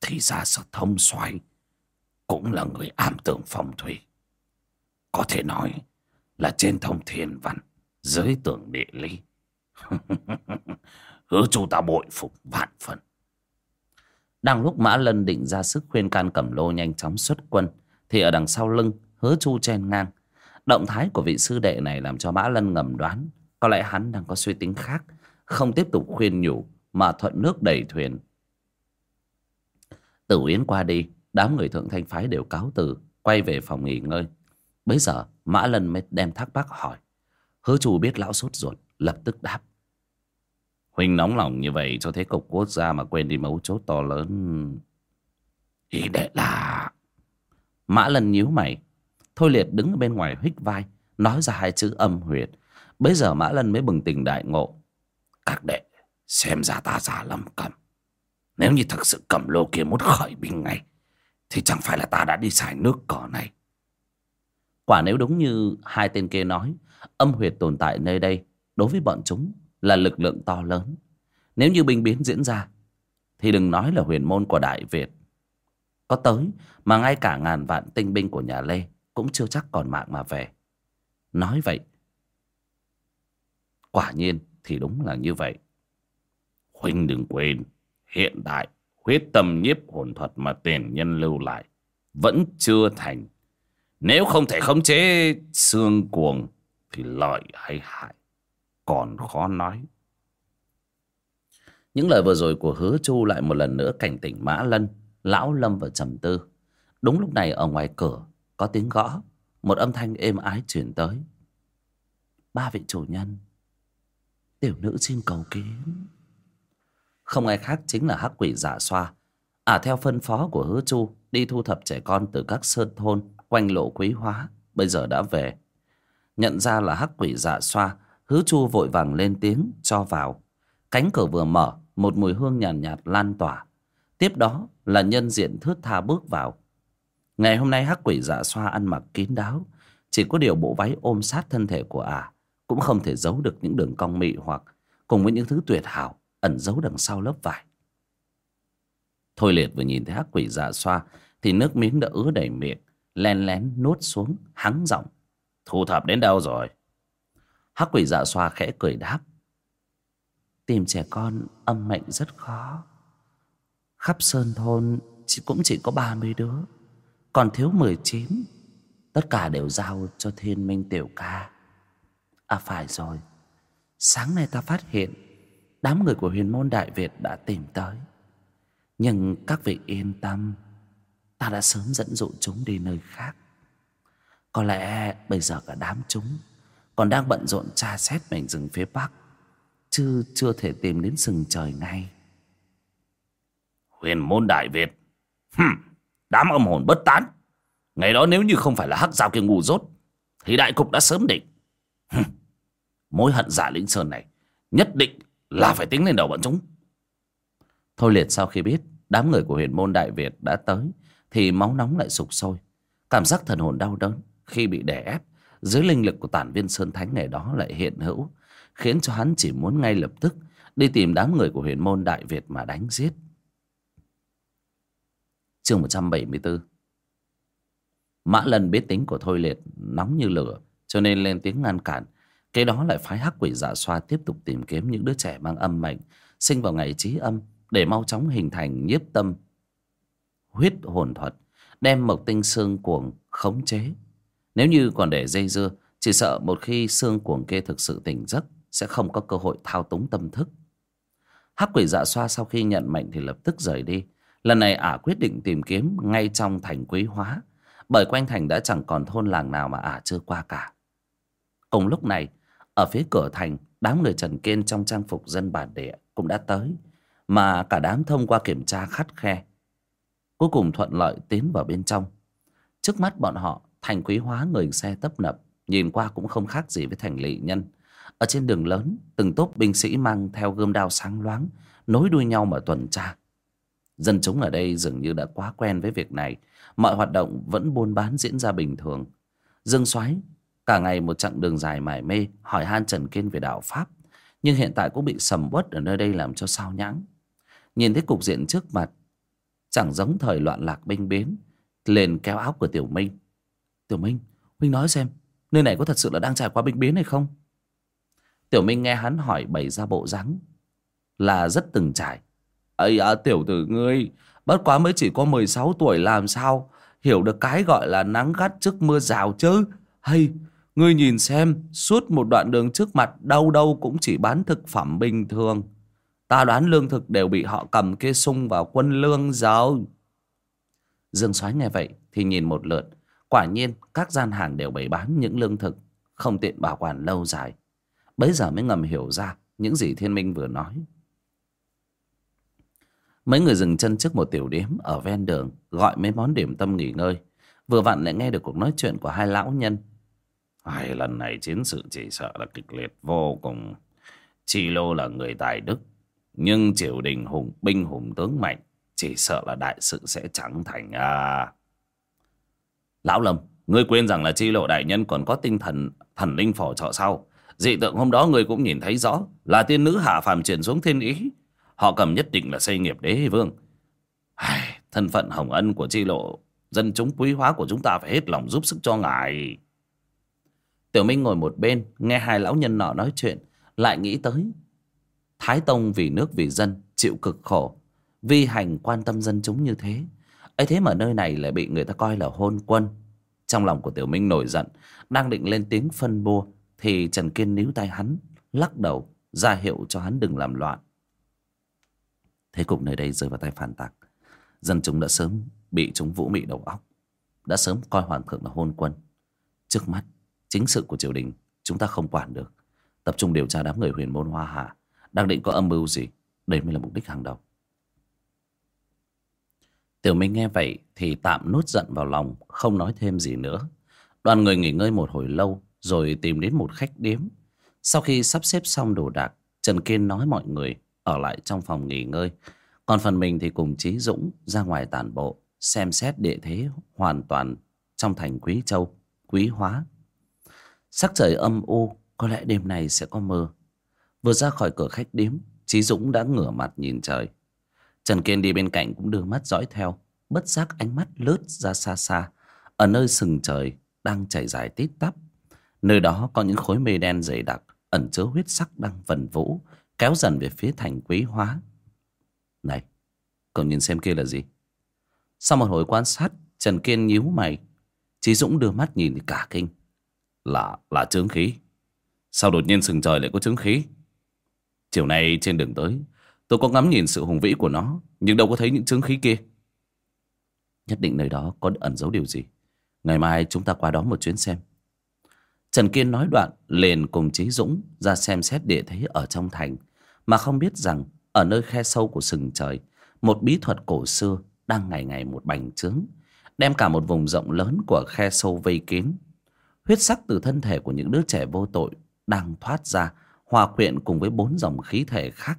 Thì ra sở thông xoay cũng là người am tường phong thủy. Có thể nói là trên thông thiên văn, dưới tường địa lý. Hứa chu ta bội phục vạn phần. Đang lúc mã lân định ra sức khuyên can cẩm lô nhanh chóng xuất quân, thì ở đằng sau lưng, hứa chu chen ngang. Động thái của vị sư đệ này làm cho mã lân ngầm đoán, có lẽ hắn đang có suy tính khác không tiếp tục khuyên nhủ mà thuận nước đẩy thuyền. Tử yến qua đi, đám người thượng thanh phái đều cáo từ, quay về phòng nghỉ ngơi. Bấy giờ, mã lân mới đem thắc mắc hỏi. Hứa chu biết lão sốt ruột, lập tức đáp. Huynh nóng lòng như vậy cho thế cục quốc gia mà quên đi mấu chốt to lớn. Ý đệ là mã lân nhíu mày. Thôi liệt đứng ở bên ngoài hít vai, nói ra hai chữ âm huyệt. Bấy giờ mã lân mới bừng tỉnh đại ngộ các đệ, Xem ra ta giả lầm cầm. Nếu như thật sự cầm lô kia muốn khởi binh ngay, Thì chẳng phải là ta đã đi xài nước cỏ này. Quả nếu đúng như hai tên kia nói, Âm huyệt tồn tại nơi đây Đối với bọn chúng là lực lượng to lớn. Nếu như binh biến diễn ra, Thì đừng nói là huyền môn của Đại Việt. Có tới Mà ngay cả ngàn vạn tinh binh của nhà Lê Cũng chưa chắc còn mạng mà về. Nói vậy, Quả nhiên thì đúng là như vậy. Huynh đừng quên, Hiện tại huyết tâm nhiếp hồn thuật mà tiền nhân lưu lại Vẫn chưa thành. Nếu không thể khống chế xương cuồng Thì lợi hay hại Còn khó nói. Những lời vừa rồi của hứa chu lại một lần nữa cảnh tỉnh Mã Lân, Lão Lâm và trầm tư. Đúng lúc này ở ngoài cửa, Có tiếng gõ, Một âm thanh êm ái chuyển tới. Ba vị chủ nhân Tiểu nữ xin cầu kiến. Không ai khác chính là hắc quỷ dạ xoa. À theo phân phó của hứa chu Đi thu thập trẻ con từ các sơn thôn Quanh lộ quý hóa Bây giờ đã về. Nhận ra là hắc quỷ dạ xoa Hứa chu vội vàng lên tiếng cho vào. Cánh cửa vừa mở Một mùi hương nhàn nhạt, nhạt lan tỏa. Tiếp đó là nhân diện thướt tha bước vào. Ngày hôm nay hắc quỷ dạ xoa ăn mặc kín đáo Chỉ có điều bộ váy ôm sát thân thể của ả. à, cũng không thể giấu được những đường cong mị hoặc Cùng với những thứ tuyệt hảo Ẩn giấu đằng sau lớp vải. Thôi liệt vừa nhìn thấy hắc quỷ dạ xoa Thì nước miếng đã ứa đầy miệng, Len lén nuốt xuống, hắng giọng. Thu thập đến đâu rồi? Hắc quỷ dạ xoa khẽ cười đáp. Tìm trẻ con âm mệnh rất khó. Khắp sơn thôn chỉ cũng chỉ có 30 đứa, Còn thiếu 19 Tất cả đều giao cho thiên minh tiểu ca. À phải rồi. Sáng nay ta phát hiện Đám người của huyền môn Đại Việt đã tìm tới. Nhưng các vị yên tâm Ta đã sớm dẫn dụ chúng đi nơi khác. Có lẽ bây giờ cả đám chúng Còn đang bận rộn tra xét mảnh rừng phía Bắc Chứ chưa thể tìm đến sừng trời ngay. Huyền môn Đại Việt. Hừm, Đám âm hồn bất tán. Ngày đó nếu như không phải là hắc giao kia ngu dốt Thì đại cục đã sớm định. Hừm, Mối hận giả lĩnh sơn này, Nhất định là phải tính lên đầu bọn chúng. Thôi liệt sau khi biết Đám người của huyền môn Đại Việt đã tới, Thì máu nóng lại sục sôi. Cảm giác thần hồn đau đớn Khi bị đè ép Dưới linh lực của tản viên Sơn Thánh ngày đó lại hiện hữu, Khiến cho hắn chỉ muốn ngay lập tức Đi tìm đám người của huyền môn Đại Việt mà đánh giết. Chương 174 Mã Lân biết tính của Thôi Liệt nóng như lửa, cho nên lên tiếng ngăn cản. Cái đó lại phái hắc quỷ dạ xoa tiếp tục tìm kiếm những đứa trẻ mang âm mệnh, sinh vào ngày trí âm, để mau chóng hình thành nhiếp tâm, huyết hồn thuật, đem mộc tinh xương cuồng khống chế. Nếu như còn để dây dưa, chỉ sợ một khi xương cuồng kia thực sự tỉnh giấc, sẽ không có cơ hội thao túng tâm thức. Hắc quỷ dạ xoa sau khi nhận mệnh thì lập tức rời đi Lần này ả quyết định tìm kiếm ngay trong thành quý hóa, Bởi quanh thành đã chẳng còn thôn làng nào mà ả chưa qua cả Cùng lúc này ở phía cửa thành, Đám người Trần Kiên trong trang phục dân bản địa cũng đã tới, Mà cả đám thông qua kiểm tra khắt khe Cuối cùng thuận lợi tiến vào bên trong Trước mắt bọn họ, Thành quý hóa người xe tấp nập, Nhìn qua cũng không khác gì với thành lỵ nhân Ở trên đường lớn, Từng tốp binh sĩ mang theo gươm đao sáng loáng, Nối đuôi nhau mà tuần tra Dân chúng ở đây dường như đã quá quen với việc này. Mọi hoạt động vẫn buôn bán diễn ra bình thường. Dương Soái cả ngày một chặng đường dài mải mê hỏi han Trần Kiên về đạo Pháp. Nhưng hiện tại cũng bị sầm uất ở nơi đây làm cho sao nhãng. Nhìn thấy cục diện trước mặt chẳng giống thời loạn lạc binh biến liền kéo áo của Tiểu Minh. Tiểu Minh, Huynh nói xem, nơi này có thật sự là đang trải qua binh biến hay không? Tiểu Minh nghe hắn hỏi bày ra bộ dáng là rất từng trải ấy à tiểu tử ngươi bất quá mới chỉ có mười sáu tuổi làm sao hiểu được cái gọi là nắng gắt trước mưa rào chứ hay ngươi nhìn xem, suốt một đoạn đường trước mặt đâu đâu cũng chỉ bán thực phẩm bình thường. Ta đoán lương thực đều bị họ cầm kê sung vào quân lương rồi. Dương soái nghe vậy thì nhìn một lượt. Quả nhiên, các gian hàng đều bày bán những lương thực, không tiện bảo quản lâu dài. Bấy giờ mới ngầm hiểu ra những gì thiên minh vừa nói. Mấy người dừng chân trước một tiểu điếm ở ven đường, Gọi mấy món điểm tâm nghỉ ngơi. Vừa vặn lại nghe được cuộc nói chuyện của hai lão nhân. Ai lần này chiến sự chỉ sợ là kịch liệt vô cùng. Chi Lô là người tài đức Nhưng triều đình hùng binh hùng tướng mạnh Chỉ sợ là đại sự sẽ chẳng thành à. Lão Lâm Ngươi quên rằng là Chi Lộ đại nhân còn có tinh thần Thần linh phò trợ sau. Dị tượng hôm đó ngươi cũng nhìn thấy rõ Là tiên nữ hạ phàm chuyển xuống thiên ý. Họ cầm nhất định là xây nghiệp đế vương. Ai, Thân phận hồng ân của Chi Lộ Dân chúng quý hóa của chúng ta phải hết lòng giúp sức cho ngài. Tiểu Minh ngồi một bên, Nghe hai lão nhân nọ nói chuyện, Lại nghĩ tới. Thái Tông vì nước vì dân, Chịu cực khổ, Vi hành quan tâm dân chúng như thế. Ấy thế mà nơi này lại bị người ta coi là hôn quân. Trong lòng của Tiểu Minh nổi giận, Đang định lên tiếng phân bua, Thì Trần Kiên níu tay hắn, Lắc đầu, ra hiệu cho hắn đừng làm loạn. Thế cục nơi đây rơi vào tay phản tặc Dân chúng đã sớm bị chúng vũ mị đầu óc, Đã sớm coi hoàng thượng là hôn quân. Trước mắt Chính sự của triều đình Chúng ta không quản được Tập trung điều tra đám người huyền môn hoa hạ Đang định có âm mưu gì Đây mới là mục đích hàng đầu Tiểu Minh nghe vậy thì tạm nuốt giận vào lòng, không nói thêm gì nữa. Đoàn người nghỉ ngơi một hồi lâu rồi tìm đến một khách điếm. Sau khi sắp xếp xong đồ đạc, Trần Kiên nói mọi người ở lại trong phòng nghỉ ngơi. Còn phần mình thì cùng Chí Dũng ra ngoài tản bộ, xem xét địa thế hoàn toàn trong thành Quý Châu, Quý Hóa. Sắc trời âm u, có lẽ đêm nay sẽ có mưa. Vừa ra khỏi cửa khách điếm, Chí Dũng đã ngửa mặt nhìn trời. Trần Kiên đi bên cạnh cũng đưa mắt dõi theo Bất giác ánh mắt lướt ra xa xa Ở nơi sừng trời đang chảy dài tít tắp. Nơi đó có những khối mây đen dày đặc Ẩn chứa huyết sắc đang vần vũ Kéo dần về phía thành quý hóa. Này Cậu nhìn xem kia là gì? Sau một hồi quan sát Trần Kiên nhíu mày. Chí Dũng đưa mắt nhìn cả kinh. Là, là trướng khí. Sao đột nhiên sừng trời lại có trướng khí? Chiều nay trên đường tới Tôi có ngắm nhìn sự hùng vĩ của nó Nhưng đâu có thấy những chứng khí kia. Nhất định nơi đó có ẩn giấu điều gì. Ngày mai chúng ta qua đó một chuyến xem. Trần Kiên nói đoạn liền cùng Chí Dũng ra xem xét địa thế ở trong thành Mà không biết rằng ở nơi khe sâu của sừng trời Một bí thuật cổ xưa đang ngày ngày một bành trướng Đem cả một vùng rộng lớn của khe sâu vây kín. Huyết sắc từ thân thể của những đứa trẻ vô tội đang thoát ra, Hòa quyện cùng với bốn dòng khí thể khác.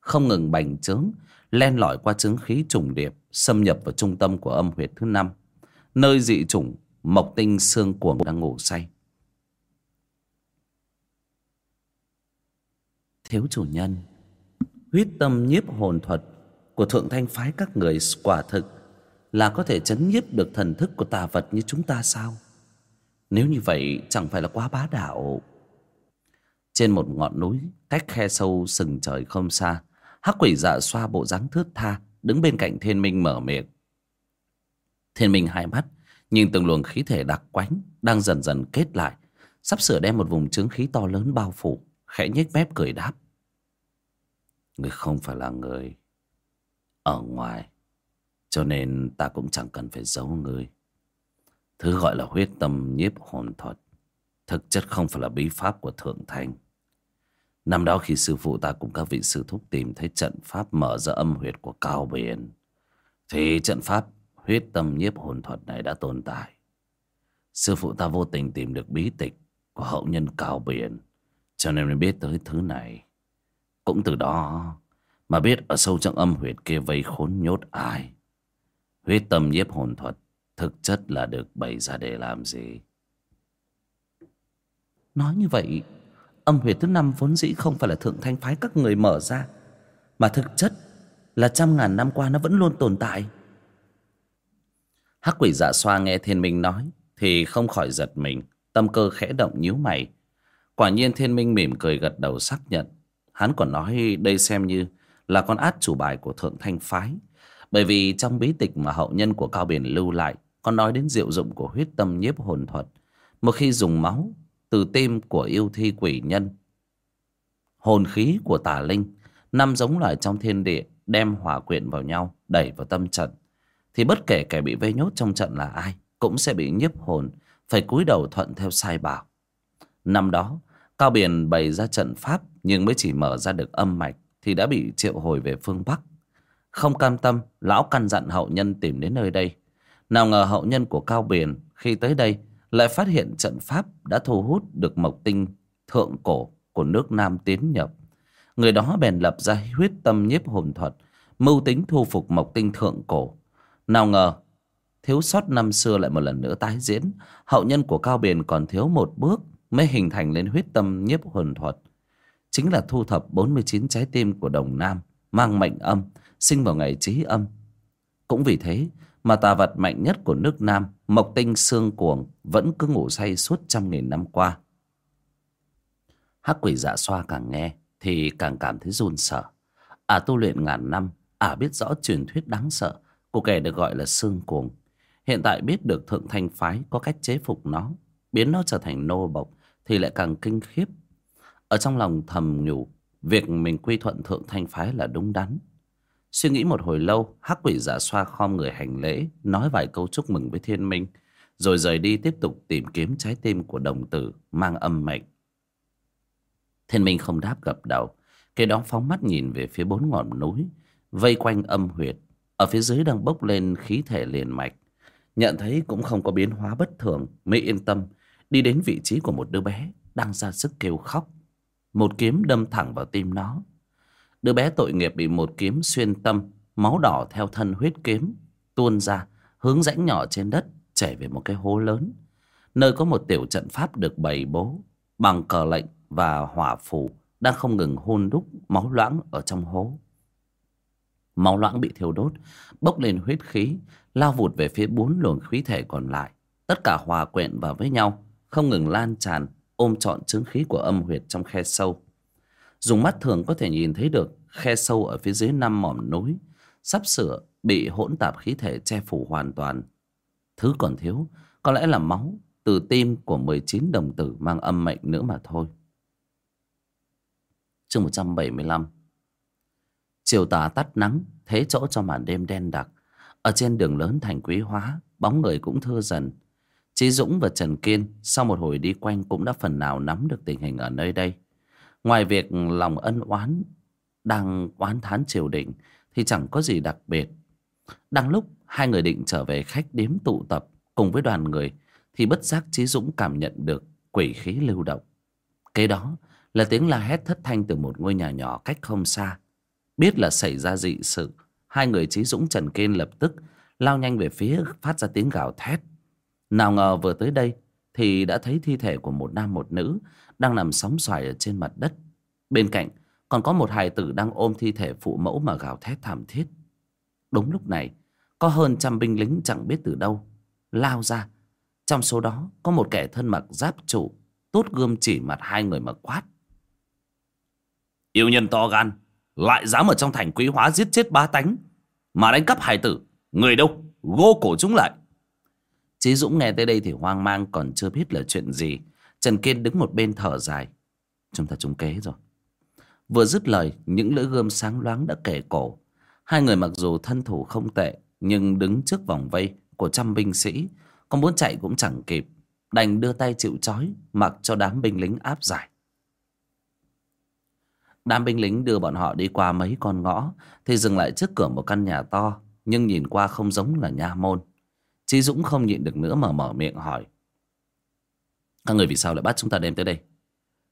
Không ngừng bành trướng, len lỏi qua chứng khí trùng điệp xâm nhập vào trung tâm của âm huyệt thứ năm, nơi dị chủng mộc tinh xương cuồng đang ngủ say. Thiếu chủ nhân, huyết tâm nhiếp hồn thuật của thượng thanh phái các người quả thực là có thể chấn nhiếp được thần thức của tà vật như chúng ta sao? Nếu như vậy, chẳng phải là quá bá đạo. Trên một ngọn núi, cách khe sâu sừng trời không xa, hắc quỷ dạ xoa bộ dáng thướt tha, đứng bên cạnh thiên minh mở miệng. Thiên minh hai mắt, nhìn từng luồng khí thể đặc quánh đang dần dần kết lại, sắp sửa đem một vùng trướng khí to lớn bao phủ, khẽ nhếch mép cười đáp. Người không phải là người ở ngoài, cho nên ta cũng chẳng cần phải giấu người thứ gọi là huyết tâm nhiếp hồn thuật, thực chất không phải là bí pháp của thượng thành Năm đó khi sư phụ ta cùng các vị sư thúc tìm thấy trận pháp mở ra âm huyệt của Cao Biển, Thì trận pháp huyết tâm nhiếp hồn thuật này đã tồn tại. Sư phụ ta vô tình tìm được bí tịch của hậu nhân Cao Biển, Cho nên mới biết tới thứ này. Cũng từ đó mà biết ở sâu trong âm huyệt kia vây khốn nhốt ai. Huyết tâm nhiếp hồn thuật thực chất là được bày ra để làm gì? Nói như vậy âm huyệt thứ năm vốn dĩ không phải là thượng thanh phái các người mở ra mà thực chất là trăm ngàn năm qua nó vẫn luôn tồn tại. Hắc quỷ dạ xoa nghe thiên minh nói thì không khỏi giật mình tâm cơ khẽ động nhíu mày. Quả nhiên thiên minh mỉm cười gật đầu xác nhận. Hắn còn nói đây xem như là con át chủ bài của thượng thanh phái bởi vì trong bí tịch mà hậu nhân của cao biển lưu lại có nói đến diệu dụng của huyết tâm nhiếp hồn thuật một khi dùng máu, từ tim của yêu thi quỷ nhân, hồn khí của tà linh, năm giống loài trong thiên địa đem hòa quyện vào nhau, đẩy vào tâm trận, thì bất kể kẻ bị vây nhốt trong trận là ai cũng sẽ bị nhiếp hồn, phải cúi đầu thuận theo sai bảo. Năm đó, cao biển bày ra trận pháp nhưng mới chỉ mở ra được âm mạch thì đã bị triệu hồi về phương bắc. Không cam tâm, lão căn dặn hậu nhân tìm đến nơi đây nào ngờ hậu nhân của cao biển khi tới đây lại phát hiện trận pháp đã thu hút được mộc tinh thượng cổ của nước Nam tiến nhập. Người đó bèn lập ra huyết tâm nhiếp hồn thuật, mưu tính thu phục mộc tinh thượng cổ. Nào ngờ, thiếu sót năm xưa lại một lần nữa tái diễn. Hậu nhân của Cao biển còn thiếu một bước mới hình thành lên huyết tâm nhiếp hồn thuật. Chính là thu thập 49 trái tim của đồng Nam, mang mệnh âm, sinh vào ngày trí âm. Cũng vì thế mà tà vật mạnh nhất của nước Nam, Mộc Tinh Sương Cuồng, vẫn cứ ngủ say suốt trăm nghìn năm qua. Hắc quỷ dạ xoa càng nghe thì càng cảm thấy run sợ. Ả à, tu luyện ngàn năm, Ả à, biết rõ truyền thuyết đáng sợ của kẻ được gọi là Sương Cuồng. Hiện tại biết được Thượng Thanh Phái có cách chế phục nó, biến nó trở thành nô bộc thì lại càng kinh khiếp. Ở trong lòng thầm nhủ, việc mình quy thuận Thượng Thanh Phái là đúng đắn. Suy nghĩ một hồi lâu, hắc quỷ giả xoa khom người hành lễ, nói vài câu chúc mừng với thiên minh, rồi rời đi tiếp tục tìm kiếm trái tim của đồng tử mang âm mệnh. Thiên minh không đáp gập đầu, cái đó phóng mắt nhìn về phía bốn ngọn núi, vây quanh âm huyệt, ở phía dưới đang bốc lên khí thể liền mạch. Nhận thấy cũng không có biến hóa bất thường, mới yên tâm, đi đến vị trí của một đứa bé đang ra sức kêu khóc. Một kiếm đâm thẳng vào tim nó. Đứa bé tội nghiệp bị một kiếm xuyên tâm, máu đỏ theo thân huyết kiếm, tuôn ra, hướng rãnh nhỏ trên đất, chảy về một cái hố lớn. Nơi có một tiểu trận pháp được bày bố, bằng cờ lệnh và hỏa phù, đang không ngừng hôn đúc máu loãng ở trong hố. Máu loãng bị thiêu đốt, bốc lên huyết khí, lao vụt về phía bốn luồng khí thể còn lại. Tất cả hòa quyện vào với nhau, không ngừng lan tràn, ôm trọn chứng khí của âm huyệt trong khe sâu. Dùng mắt thường có thể nhìn thấy được khe sâu ở phía dưới năm mỏm núi, sắp sửa bị hỗn tạp khí thể che phủ hoàn toàn. Thứ còn thiếu có lẽ là máu từ tim của 19 đồng tử mang âm mệnh nữa mà thôi. Chương 175 Chiều tà tắt nắng, thế chỗ cho màn đêm đen đặc. Ở trên đường lớn thành quý hóa, bóng người cũng thưa dần. Chí Dũng và Trần Kiên sau một hồi đi quanh cũng đã phần nào nắm được tình hình ở nơi đây. Ngoài việc lòng ân oán đang oán thán triều đình thì chẳng có gì đặc biệt. Đang lúc hai người định trở về khách điếm tụ tập cùng với đoàn người thì bất giác Chí Dũng cảm nhận được quỷ khí lưu động. Kế đó là tiếng la hét thất thanh từ một ngôi nhà nhỏ cách không xa. Biết là xảy ra dị sự, hai người Chí Dũng Trần Kiên lập tức lao nhanh về phía phát ra tiếng gào thét. Nào ngờ vừa tới đây thì đã thấy thi thể của một nam một nữ đang nằm sóng xoài ở trên mặt đất. Bên cạnh còn có một hài tử đang ôm thi thể phụ mẫu mà gào thét thảm thiết. Đúng lúc này, có hơn trăm binh lính chẳng biết từ đâu, lao ra. Trong số đó có một kẻ thân mặc giáp trụ, tốt gươm chỉ mặt hai người mà quát. Yêu nhân to gan, lại dám ở trong thành quý hóa giết chết ba tánh, mà đánh cắp hài tử, người đâu, gô cổ chúng lại. Chí Dũng nghe tới đây thì hoang mang còn chưa biết là chuyện gì. Trần Kiên đứng một bên thở dài. Chúng ta trúng kế rồi. Vừa dứt lời, những lưỡi gươm sáng loáng đã kể cổ. Hai người mặc dù thân thủ không tệ, nhưng đứng trước vòng vây của trăm binh sĩ, có muốn chạy cũng chẳng kịp. Đành đưa tay chịu chói, mặc cho đám binh lính áp giải. Đám binh lính đưa bọn họ đi qua mấy con ngõ, thì dừng lại trước cửa một căn nhà to, nhưng nhìn qua không giống là nha môn. Chí Dũng không nhịn được nữa mà mở miệng hỏi. Các người vì sao lại bắt chúng ta đem tới đây?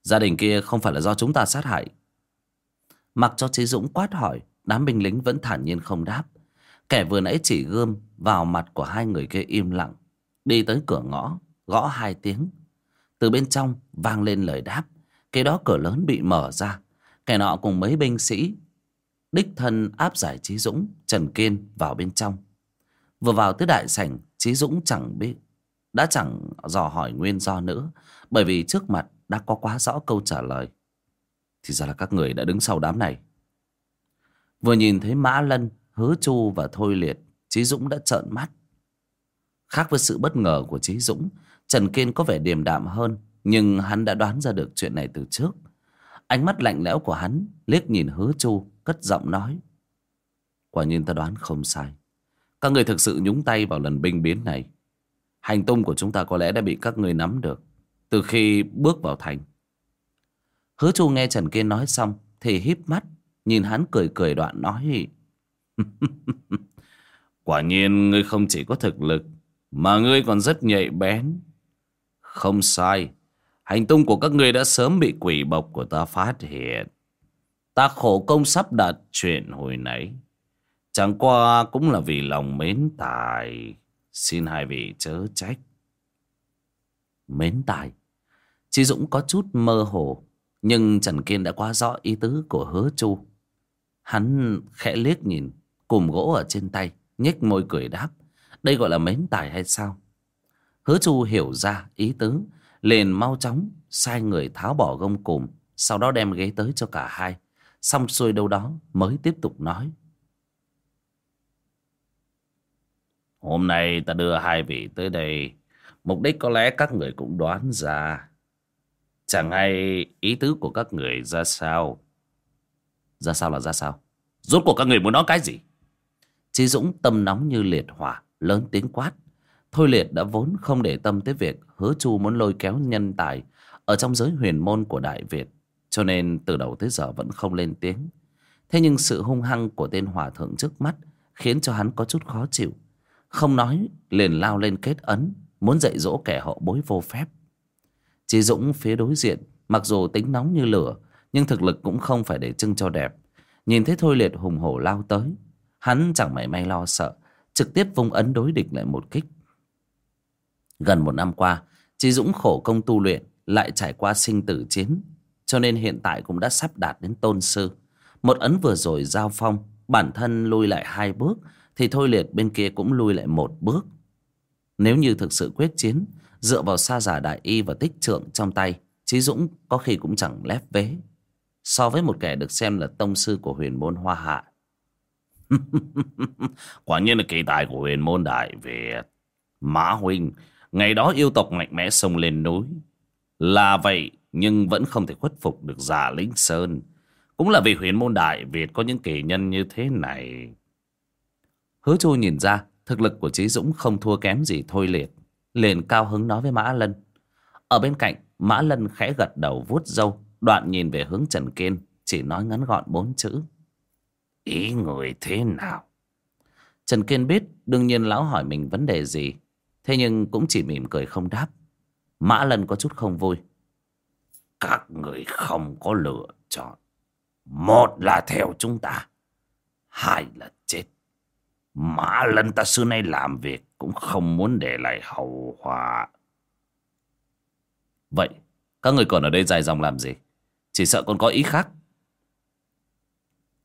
Gia đình kia không phải là do chúng ta sát hại. Mặc cho Chí Dũng quát hỏi, đám binh lính vẫn thản nhiên không đáp. Kẻ vừa nãy chỉ gươm vào mặt của hai người kia im lặng. Đi tới cửa ngõ, gõ hai tiếng. Từ bên trong vang lên lời đáp. Cái đó cửa lớn bị mở ra. Kẻ nọ cùng mấy binh sĩ đích thân áp giải Chí Dũng, Trần Kiên vào bên trong. Vừa vào tới đại sảnh, Chí Dũng chẳng biết, đã chẳng dò hỏi nguyên do nữa, bởi vì trước mặt đã có quá rõ câu trả lời. Thì ra là các người đã đứng sau đám này. Vừa nhìn thấy Mã Lân, Hứa Chu và Thôi Liệt, Chí Dũng đã trợn mắt. Khác với sự bất ngờ của Chí Dũng, Trần Kiên có vẻ điềm đạm hơn, nhưng hắn đã đoán ra được chuyện này từ trước. Ánh mắt lạnh lẽo của hắn liếc nhìn Hứa Chu, cất giọng nói. Quả nhiên ta đoán không sai. Các người thực sự nhúng tay vào lần binh biến này. Hành tung của chúng ta có lẽ đã bị các người nắm được. Từ khi bước vào thành. Hứa Chu nghe Trần Kiên nói xong. Thì híp mắt. Nhìn hắn cười cười đoạn nói. Quả nhiên ngươi không chỉ có thực lực. Mà ngươi còn rất nhạy bén. Không sai. Hành tung của các người đã sớm bị quỷ bộc của ta phát hiện. Ta khổ công sắp đặt chuyện hồi nãy. Chẳng qua cũng là vì lòng mến tài. Xin hai vị chớ trách. Mến tài. Chí Dũng có chút mơ hồ. Nhưng Trần Kiên đã quá rõ ý tứ của hứa chu. Hắn khẽ liếc nhìn. Cùm gỗ ở trên tay. nhếch môi cười đáp. Đây gọi là mến tài hay sao? Hứa chu hiểu ra ý tứ. Liền mau chóng sai người tháo bỏ gông cùm. Sau đó đem ghế tới cho cả hai. Xong xuôi đâu đó mới tiếp tục nói. Hôm nay ta đưa hai vị tới đây. Mục đích có lẽ các người cũng đoán ra. Chẳng hay ý tứ của các người ra sao. Ra sao là ra sao? Rốt cuộc các người muốn nói cái gì? Chí Dũng tâm nóng như liệt hỏa, lớn tiếng quát. Thôi liệt đã vốn không để tâm tới việc hứa chu muốn lôi kéo nhân tài ở trong giới huyền môn của Đại Việt. Cho nên từ đầu tới giờ vẫn không lên tiếng. Thế nhưng sự hung hăng của tên hòa thượng trước mắt khiến cho hắn có chút khó chịu. Không nói, liền lao lên kết ấn, muốn dạy dỗ kẻ hậu bối vô phép. Chí Dũng phía đối diện, mặc dù tính nóng như lửa, nhưng thực lực cũng không phải để trưng cho đẹp. Nhìn thấy Thôi Liệt hùng hổ lao tới, hắn chẳng mảy may lo sợ, trực tiếp vung ấn đối địch lại một kích. Gần một năm qua, Chí Dũng khổ công tu luyện, lại trải qua sinh tử chiến, cho nên hiện tại cũng đã sắp đạt đến tôn sư. Một ấn vừa rồi giao phong, bản thân lui lại hai bước, thì Thôi Liệt bên kia cũng lui lại một bước. Nếu như thực sự quyết chiến, dựa vào sa giả đại y và tích trượng trong tay, Chí Dũng có khi cũng chẳng lép vế. So với một kẻ được xem là tông sư của huyền môn Hoa Hạ. Quả nhiên là kỳ tài của huyền môn Đại Việt. Mã Huynh, ngày đó yêu tộc mạnh mẽ sông lên núi. Là vậy, nhưng vẫn không thể khuất phục được giả lính Sơn. Cũng là vì huyền môn Đại Việt có những kỳ nhân như thế này. Hứa Chu nhìn ra thực lực của Trí Dũng không thua kém gì Thôi Liệt. Liền cao hứng nói với Mã Lân. Ở bên cạnh, Mã Lân khẽ gật đầu vuốt râu, đoạn nhìn về hướng Trần Kiên, chỉ nói ngắn gọn bốn chữ. Ý người thế nào? Trần Kiên biết đương nhiên lão hỏi mình vấn đề gì, thế nhưng cũng chỉ mỉm cười không đáp. Mã Lân có chút không vui. Các người không có lựa chọn. Một là theo chúng ta, hai là. Mã lần ta xưa nay làm việc cũng không muốn để lại hậu họa. Vậy, các người còn ở đây dài dòng làm gì? Chỉ sợ còn có ý khác.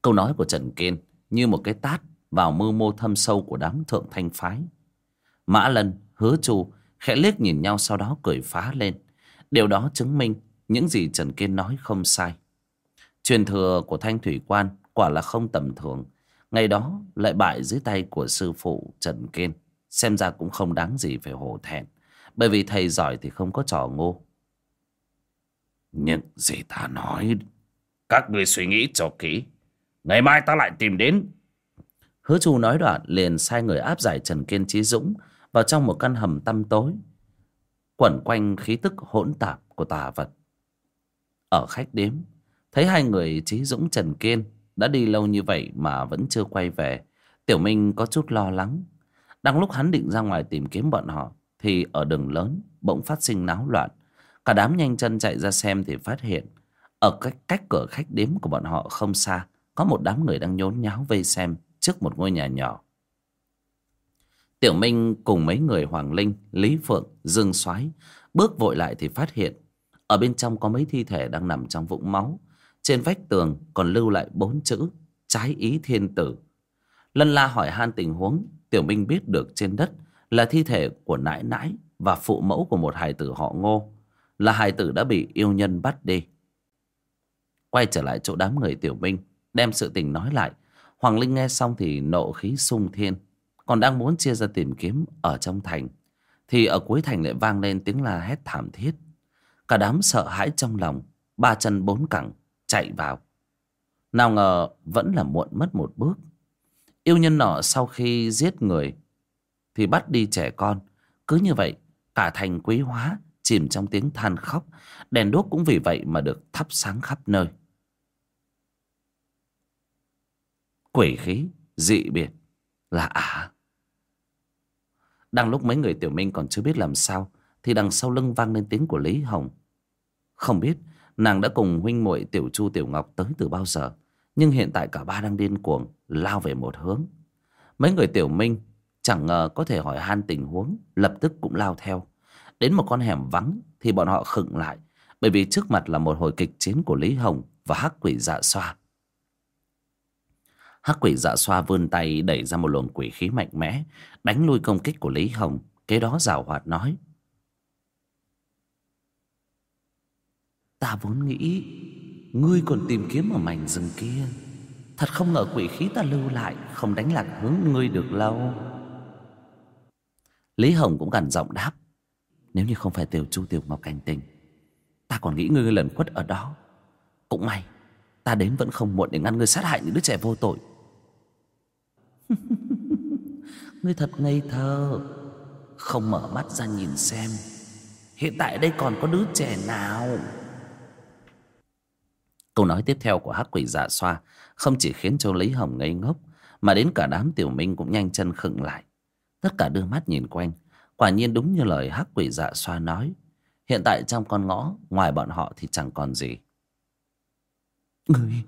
Câu nói của Trần Kiên như một cái tát vào mưu mô thâm sâu của đám thượng thanh phái. Mã Lân, Hứa Chu khẽ liếc nhìn nhau sau đó cười phá lên. Điều đó chứng minh những gì Trần Kiên nói không sai. Truyền thừa của Thanh Thủy Quan quả là không tầm thường. Ngày đó lại bại dưới tay của sư phụ Trần Kiên. Xem ra cũng không đáng gì phải hổ thẹn. Bởi vì thầy giỏi thì không có trò ngô. Những gì ta nói, các người suy nghĩ cho kỹ. Ngày mai ta lại tìm đến. Hứa chu nói đoạn liền sai người áp giải Trần Kiên Trí Dũng vào trong một căn hầm tăm tối. Quẩn quanh khí tức hỗn tạp của tà vật. Ở khách điếm, thấy hai người Trí Dũng Trần Kiên đã đi lâu như vậy mà vẫn chưa quay về. Tiểu Minh có chút lo lắng. Đang lúc hắn định ra ngoài tìm kiếm bọn họ, thì ở đường lớn bỗng phát sinh náo loạn. Cả đám nhanh chân chạy ra xem thì phát hiện ở cách, cách cửa khách điếm của bọn họ không xa có một đám người đang nhốn nháo vây xem trước một ngôi nhà nhỏ. Tiểu Minh cùng mấy người Hoàng Linh, Lý Phượng, Dương Soái bước vội lại thì phát hiện ở bên trong có mấy thi thể đang nằm trong vũng máu. Trên vách tường còn lưu lại bốn chữ, Trái ý thiên tử. Lân la hỏi han tình huống, Tiểu Minh biết được trên đất Là thi thể của nãi nãi Và phụ mẫu của một hài tử họ ngô, Là hài tử đã bị yêu nhân bắt đi. Quay trở lại chỗ đám người Tiểu Minh, Đem sự tình nói lại, Hoàng Linh nghe xong thì nộ khí sung thiên, Còn đang muốn chia ra tìm kiếm Ở trong thành, Thì ở cuối thành lại vang lên tiếng la hét thảm thiết. Cả đám sợ hãi trong lòng, Ba chân bốn cẳng chạy vào. Nào ngờ vẫn là muộn mất một bước. Yêu nhân nọ sau khi giết người thì bắt đi trẻ con. Cứ như vậy cả thành quý hóa chìm trong tiếng than khóc. Đèn đuốc cũng vì vậy mà được thắp sáng khắp nơi. Quỷ khí, dị biệt là ả. Đang lúc mấy người tiểu minh còn chưa biết làm sao thì đằng sau lưng vang lên tiếng của Lý Hồng. Không biết nàng đã cùng huynh muội Tiểu Chu Tiểu Ngọc tới từ bao giờ. Nhưng hiện tại cả ba đang điên cuồng lao về một hướng. Mấy người Tiểu Minh chẳng ngờ có thể hỏi han tình huống, lập tức cũng lao theo. Đến một con hẻm vắng thì bọn họ khựng lại bởi vì trước mặt là một hồi kịch chiến của Lý Hồng và Hắc Quỷ Dạ Xoa. Hắc Quỷ Dạ Xoa vươn tay đẩy ra một luồng quỷ khí mạnh mẽ, đánh lui công kích của Lý Hồng, kế đó rào hoạt nói: Ta vốn nghĩ Ngươi còn tìm kiếm ở mảnh rừng kia. Thật không ngờ quỷ khí ta lưu lại Không đánh lạc hướng ngươi được lâu. Lý Hồng cũng gần giọng đáp, Nếu như không phải tiểu chu tiểu ngọc cảnh tình, Ta còn nghĩ ngươi lần khuất ở đó. Cũng may, Ta đến vẫn không muộn để ngăn ngươi sát hại những đứa trẻ vô tội. Ngươi thật ngây thơ, Không mở mắt ra nhìn xem, Hiện tại đây còn có đứa trẻ nào? Câu nói tiếp theo của hắc quỷ dạ xoa không chỉ khiến cho Lý Hồng ngây ngốc mà đến cả đám tiểu minh cũng nhanh chân khựng lại. Tất cả đưa mắt nhìn quanh. Quả nhiên đúng như lời hắc quỷ dạ xoa nói. Hiện tại trong con ngõ ngoài bọn họ thì chẳng còn gì. Người,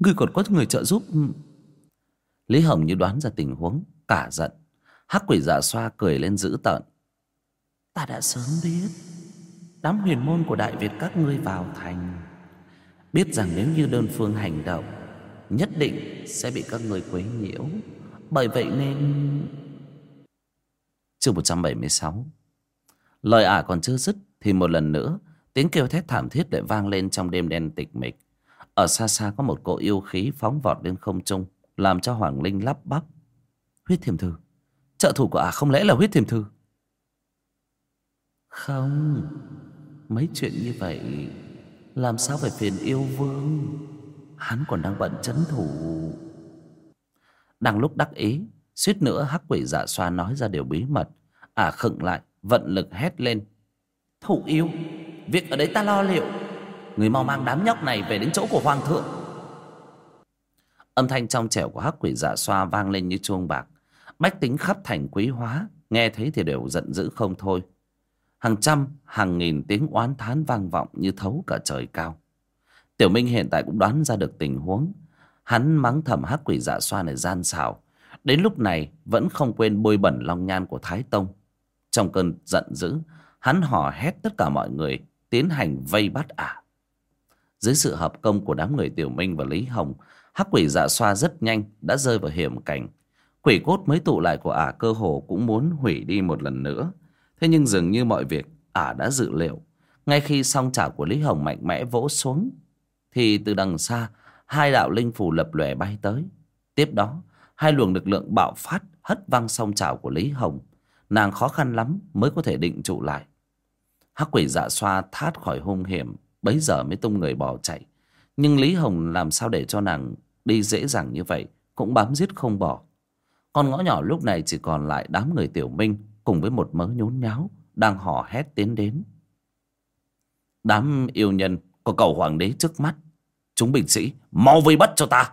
người còn có người trợ giúp. Lý Hồng như đoán ra tình huống, cả giận. Hắc quỷ dạ xoa cười lên dữ tợn. Ta đã sớm biết. Đám huyền môn của Đại Việt các ngươi vào thành Biết rằng nếu như đơn phương hành động, Nhất định sẽ bị các người quấy nhiễu. Bởi vậy nên Chương 176 Lời ả còn chưa dứt Thì một lần nữa, Tiếng kêu thét thảm thiết lại vang lên trong đêm đen tịch mịch. Ở xa xa có một cỗ yêu khí phóng vọt lên không trung, Làm cho Hoàng Linh lắp bắp. Huyết thiềm thư, Trợ thủ của ả không lẽ là huyết thiềm thư? Không, Mấy chuyện như vậy làm sao phải phiền yêu vương? Hắn còn đang bận chấn thủ. Đang lúc đắc ý, Suýt nữa hắc quỷ dạ xoa nói ra điều bí mật. À khựng lại, Vận lực hét lên. Thủ yêu, Việc ở đấy ta lo liệu. Người mau mang đám nhóc này về đến chỗ của hoàng thượng. Âm thanh trong trẻo của hắc quỷ dạ xoa vang lên như chuông bạc. Bách tính khắp thành quý hóa, Nghe thấy thì đều giận dữ không thôi. Hàng trăm, hàng nghìn tiếng oán thán vang vọng như thấu cả trời cao. Tiểu Minh hiện tại cũng đoán ra được tình huống. Hắn mắng thầm hắc quỷ dạ xoa này gian xảo. Đến lúc này vẫn không quên bôi bẩn long nhan của Thái Tông. Trong cơn giận dữ, hắn hò hét tất cả mọi người tiến hành vây bắt ả. Dưới sự hợp công của đám người Tiểu Minh và Lý Hồng, hắc quỷ dạ xoa rất nhanh đã rơi vào hiểm cảnh. Quỷ cốt mới tụ lại của ả cơ hồ cũng muốn hủy đi một lần nữa. Thế nhưng dường như mọi việc ả đã dự liệu. Ngay khi song trả của Lý Hồng mạnh mẽ vỗ xuống, thì từ đằng xa, hai đạo linh phù lập lòe bay tới. Tiếp đó, hai luồng lực lượng bạo phát hất văng song trào của Lý Hồng. Nàng khó khăn lắm mới có thể định trụ lại. Hắc quỷ dạ xoa thát khỏi hung hiểm, bấy giờ mới tung người bỏ chạy. Nhưng Lý Hồng làm sao để cho nàng đi dễ dàng như vậy, cũng bám giết không bỏ. Con ngõ nhỏ lúc này chỉ còn lại đám người tiểu minh cùng với một mớ nhốn nháo đang hò hét tiến đến. Đám yêu nhân của cầu hoàng đế trước mắt. Chúng binh sĩ mau vây bắt cho ta.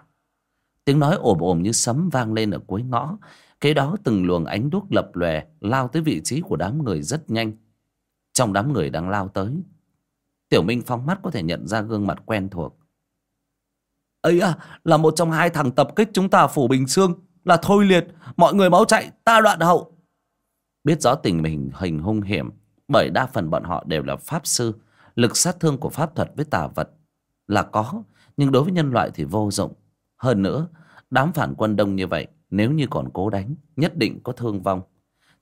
Tiếng nói ồm ồm như sấm vang lên ở cuối ngõ. Kế đó từng luồng ánh đuốc lập lòe lao tới vị trí của đám người rất nhanh. Trong đám người đang lao tới. Tiểu Minh phóng mắt có thể nhận ra gương mặt quen thuộc. ấy à, là một trong hai thằng tập kích chúng ta phủ Bình Sương. Là Thôi Liệt, mọi người máu chạy, ta đoạn hậu. Biết rõ tình hình hình hung hiểm Bởi đa phần bọn họ đều là pháp sư. Lực sát thương của pháp thuật với tà vật Là có Nhưng đối với nhân loại thì vô dụng. Hơn nữa Đám phản quân đông như vậy Nếu như còn cố đánh Nhất định có thương vong.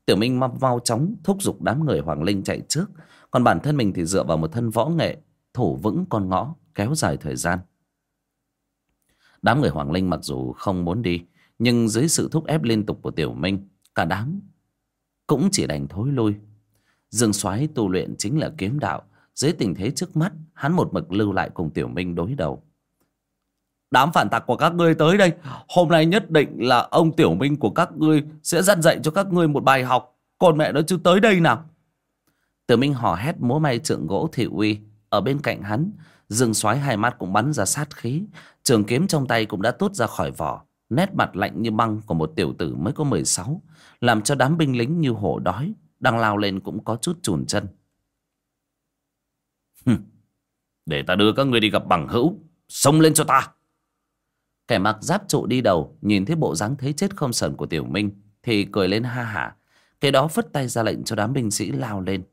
Tiểu Minh mau, mau chóng thúc giục đám người Hoàng Linh chạy trước Còn bản thân mình thì dựa vào một thân võ nghệ Thủ vững con ngõ Kéo dài thời gian. Đám người Hoàng Linh mặc dù không muốn đi Nhưng dưới sự thúc ép liên tục của Tiểu Minh Cả đám cũng chỉ đành thối lui. Dương soái tu luyện chính là kiếm đạo, dưới tình thế trước mắt, hắn một mực lưu lại cùng tiểu minh đối đầu. Đám phản tặc của các ngươi tới đây, hôm nay nhất định là ông tiểu minh của các ngươi sẽ dặn dạy cho các ngươi một bài học. Còn mẹ nó chứ tới đây nào. Tiểu minh hò hét múa may trượng gỗ thị uy. Ở bên cạnh hắn, dương soái hai mắt cũng bắn ra sát khí. Trường kiếm trong tay cũng đã tốt ra khỏi vỏ nét mặt lạnh như băng của một tiểu tử mới có mười sáu, làm cho đám binh lính như hổ đói, đang lao lên cũng có chút chùn chân. Để ta đưa các ngươi đi gặp bằng hữu, Xông lên cho ta. Kẻ mặc giáp trụ đi đầu, Nhìn thấy bộ dáng thấy chết không sờn của Tiểu Minh, Thì cười lên ha hả Cái đó phất tay ra lệnh cho đám binh sĩ lao lên.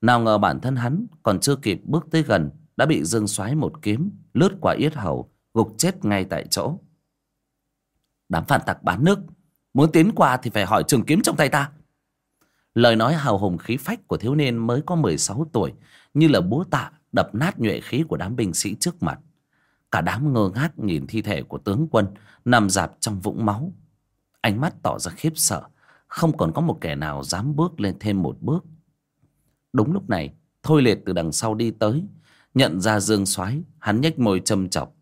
Nào ngờ bản thân hắn Còn chưa kịp bước tới gần, Đã bị Dương xoáy một kiếm, Lướt qua yết hầu, Gục chết ngay tại chỗ. Đám phản tặc bán nước. Muốn tiến qua thì phải hỏi trường kiếm trong tay ta. Lời nói hào hùng khí phách của thiếu niên mới có 16 tuổi, Như là búa tạ đập nát nhuệ khí của đám binh sĩ trước mặt. Cả đám ngơ ngác nhìn thi thể của tướng quân Nằm dạp trong vũng máu. Ánh mắt tỏ ra khiếp sợ, Không còn có một kẻ nào dám bước lên thêm một bước. Đúng lúc này, Thôi liệt từ đằng sau đi tới, Nhận ra Dương soái, Hắn nhếch môi châm chọc.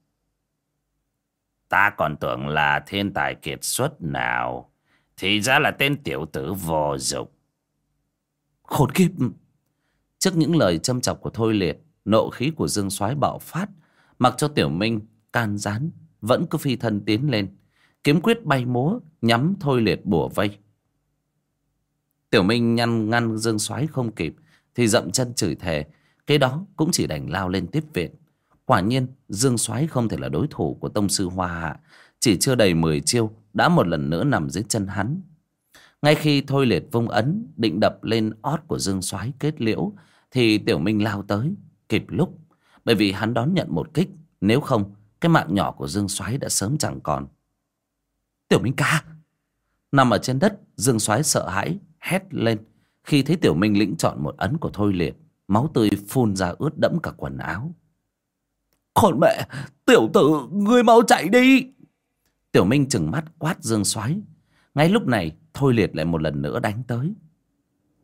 Ta còn tưởng là thiên tài kiệt xuất nào. Thì ra là tên tiểu tử vô dụng. Khốn kiếp. Trước những lời châm chọc của Thôi liệt, Nộ khí của Dương soái bạo phát, Mặc cho Tiểu Minh can gián, Vẫn cứ phi thân tiến lên, Kiếm quyết bay múa, Nhắm Thôi liệt bùa vây. Tiểu Minh nhăn ngăn Dương soái không kịp, Thì dậm chân chửi thề Cái đó cũng chỉ đành lao lên tiếp viện. Quả nhiên, Dương soái không thể là đối thủ của Tông Sư Hoa Hạ, Chỉ chưa đầy 10 chiêu Đã một lần nữa nằm dưới chân hắn. Ngay khi Thôi Liệt vung ấn, Định đập lên ót của Dương soái kết liễu, Thì Tiểu Minh lao tới, Kịp lúc. Bởi vì hắn đón nhận một kích, Nếu không, cái mạng nhỏ của Dương soái đã sớm chẳng còn. Tiểu Minh ca! Nằm ở trên đất, Dương soái sợ hãi, Hét lên. Khi thấy Tiểu Minh lĩnh chọn một ấn của Thôi Liệt, Máu tươi phun ra ướt đẫm cả quần áo còn mẹ, Tiểu tử Ngươi mau chạy đi. Tiểu Minh chừng mắt quát Dương xoáy Ngay lúc này, Thôi Liệt lại một lần nữa đánh tới.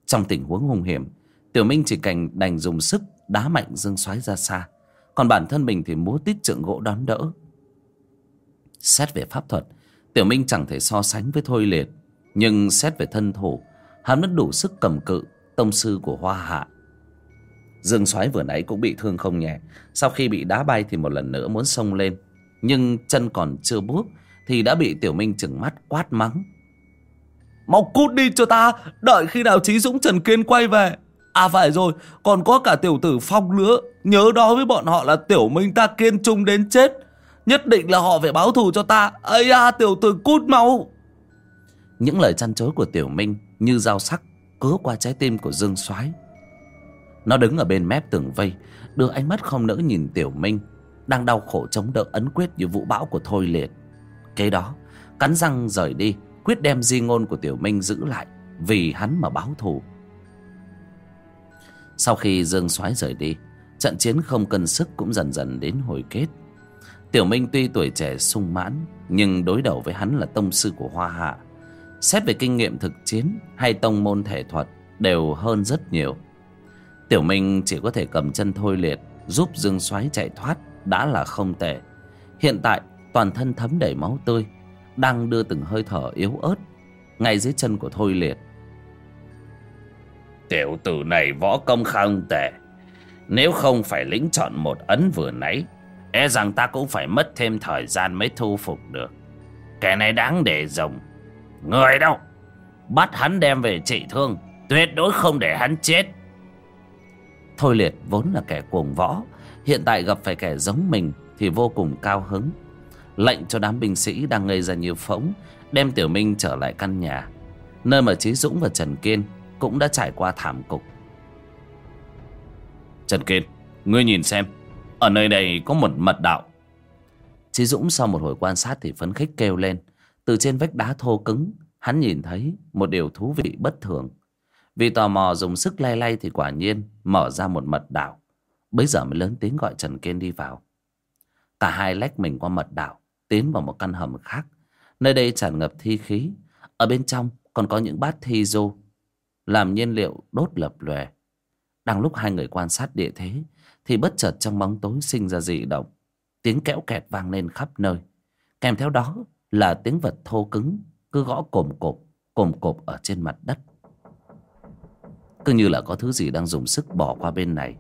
Trong tình huống hung hiểm, Tiểu Minh chỉ cảnh đành dùng sức Đá mạnh Dương xoáy ra xa. Còn bản thân mình thì múa tít trượng gỗ đón đỡ. Xét về pháp thuật, Tiểu Minh chẳng thể so sánh với Thôi Liệt. Nhưng xét về thân thủ, Hắn vẫn đủ sức cầm cự Tông sư của Hoa Hạ. Dương Soái vừa nãy cũng bị thương không nhẹ. Sau khi bị đá bay thì một lần nữa muốn xông lên. Nhưng chân còn chưa bước Thì đã bị Tiểu Minh chừng mắt quát mắng. Mau cút đi cho ta, Đợi khi nào Chí Dũng, Trần Kiên quay về. À phải rồi, Còn có cả tiểu tử Phong nữa. Nhớ đó với bọn họ là Tiểu Minh, ta kiên trung đến chết. Nhất định là họ phải báo thù cho ta. Ấy à tiểu tử cút mau. Những lời chăn chối của Tiểu Minh Như dao sắc Cứa qua trái tim của Dương Soái nó đứng ở bên mép tường vây, Đưa ánh mắt không nỡ nhìn Tiểu Minh, Đang đau khổ chống đỡ ấn quyết như vũ bão của Thôi Liệt. Kế đó, Cắn răng rời đi, Quyết đem di ngôn của Tiểu Minh giữ lại, Vì hắn mà báo thù. Sau khi Dương soái rời đi, Trận chiến không cân sức cũng dần dần đến hồi kết. Tiểu Minh tuy tuổi trẻ sung mãn, Nhưng đối đầu với hắn là tông sư của Hoa Hạ. Xét về kinh nghiệm thực chiến, hay tông môn thể thuật, Đều hơn rất nhiều. Tiểu Minh chỉ có thể cầm chân thôi liệt, Giúp Dương Soái chạy thoát, Đã là không tệ. Hiện tại, toàn thân thấm đầy máu tươi, Đang đưa từng hơi thở yếu ớt, Ngay dưới chân của Thôi Liệt. Tiểu tử này võ công không tệ. Nếu không phải lĩnh chọn một ấn vừa nãy E rằng ta cũng phải mất thêm thời gian mới thu phục được. Kẻ này đáng để rồng. Người đâu? Bắt hắn đem về trị thương, Tuyệt đối không để hắn chết. Thôi liệt vốn là kẻ cuồng võ Hiện tại gặp phải kẻ giống mình Thì vô cùng cao hứng. Lệnh cho đám binh sĩ đang ngây ra như phóng Đem Tiểu Minh trở lại căn nhà Nơi mà Trí Dũng và Trần Kiên Cũng đã trải qua thảm cục. Trần Kiên Ngươi nhìn xem Ở nơi đây có một mật đạo. Trí Dũng sau một hồi quan sát thì phấn khích kêu lên. Từ trên vách đá thô cứng Hắn nhìn thấy một điều thú vị bất thường vì tò mò dùng sức lay lay thì quả nhiên mở ra một mật đảo. Bấy giờ mới lớn tiếng gọi Trần Kiên đi vào. Cả hai lách mình qua mật đảo, tiến vào một căn hầm khác. Nơi đây tràn ngập thi khí. Ở bên trong còn có những bát thi du làm nhiên liệu đốt lập lòe. Đang lúc hai người quan sát địa thế, thì bất chợt trong bóng tối sinh ra dị động. Tiếng kẽo kẹt vang lên khắp nơi. Kèm theo đó là tiếng vật thô cứng, cứ gõ cồm cộp, cồm cộp ở trên mặt đất. Cứ như là có thứ gì đang dùng sức bỏ qua bên này.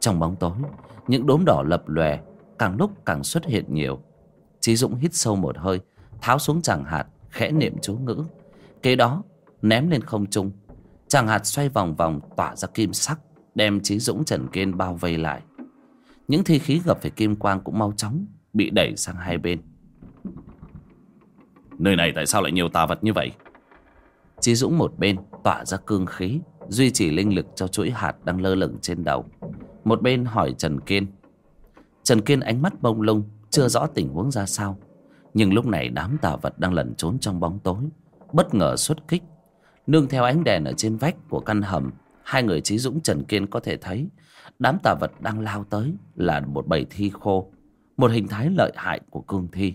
Trong bóng tối, Những đốm đỏ lập lòe, Càng lúc càng xuất hiện nhiều. Chí Dũng hít sâu một hơi, Tháo xuống chàng hạt, khẽ niệm chú ngữ. Kế đó, ném lên không trung. Chàng hạt xoay vòng vòng, tỏa ra kim sắc, Đem Chí Dũng, Trần Kiên bao vây lại. Những thi khí gặp phải kim quang cũng mau chóng bị đẩy sang hai bên. Nơi này tại sao lại nhiều tà vật như vậy? Chí Dũng một bên tỏa ra cương khí, duy trì linh lực cho chuỗi hạt đang lơ lửng trên đầu. Một bên hỏi trần kiên. Trần kiên ánh mắt bông lung, chưa rõ tình huống ra sao. Nhưng lúc này đám tà vật đang lẩn trốn trong bóng tối, bất ngờ xuất kích. Nương theo ánh đèn ở trên vách của căn hầm, hai người Chí dũng, trần kiên có thể thấy, đám tà vật đang lao tới là một bầy thi khô, một hình thái lợi hại của cương thi.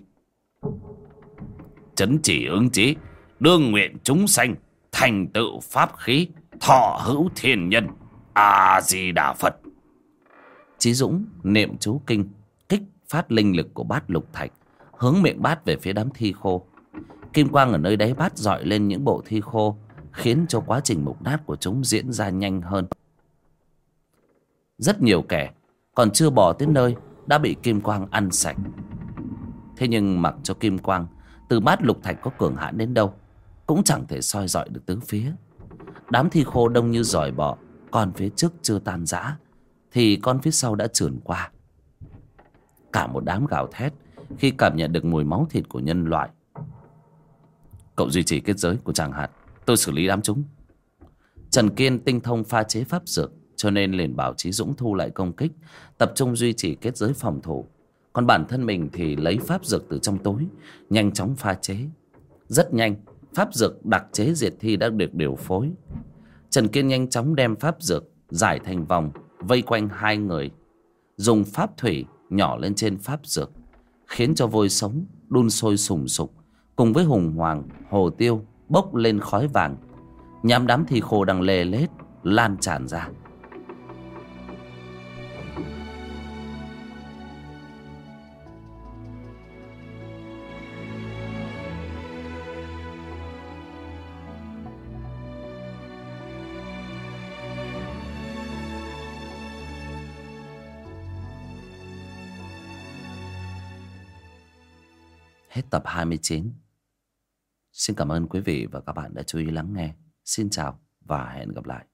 Chấn chỉ ứng chí đương nguyện chúng sanh, thành tựu pháp khí, thọ hữu thiên nhân. A di đà phật. Trí dũng niệm chú kinh, kích phát linh lực của bát lục thạch, hướng miệng bát về phía đám thi khô. Kim quang ở nơi đáy bát dọi lên những bộ thi khô, khiến cho quá trình mục nát của chúng diễn ra nhanh hơn. Rất nhiều kẻ còn chưa bỏ tới nơi đã bị kim quang ăn sạch. Thế nhưng mặc cho kim quang, từ bát lục thạch có cường hãn đến đâu cũng chẳng thể soi dọi được tứ phía. Đám thi khô đông như giỏi bọ con phía trước chưa tan rã, thì con phía sau đã trườn qua. Cả một đám gào thét khi cảm nhận được mùi máu thịt của nhân loại. Cậu duy trì kết giới của chàng hạt, tôi xử lý đám chúng. Trần kiên tinh thông pha chế pháp dược, cho nên liền bảo trí dũng thu lại công kích, tập trung duy trì kết giới phòng thủ. Còn bản thân mình thì lấy pháp dược từ trong tối nhanh chóng pha chế. Rất nhanh pháp dược đặc chế diệt thi đã được điều phối. Trần kiên nhanh chóng đem pháp dược giải thành vòng, vây quanh hai người, dùng pháp thủy nhỏ lên trên pháp dược, khiến cho vôi sống, đun sôi sùng sục, cùng với hùng hoàng, hồ tiêu bốc lên khói vàng. Nhám đám thi khô đang lê lết, lan tràn ra. Hết tập 29. Xin cảm ơn quý vị và các bạn đã chú ý lắng nghe. Xin chào và hẹn gặp lại.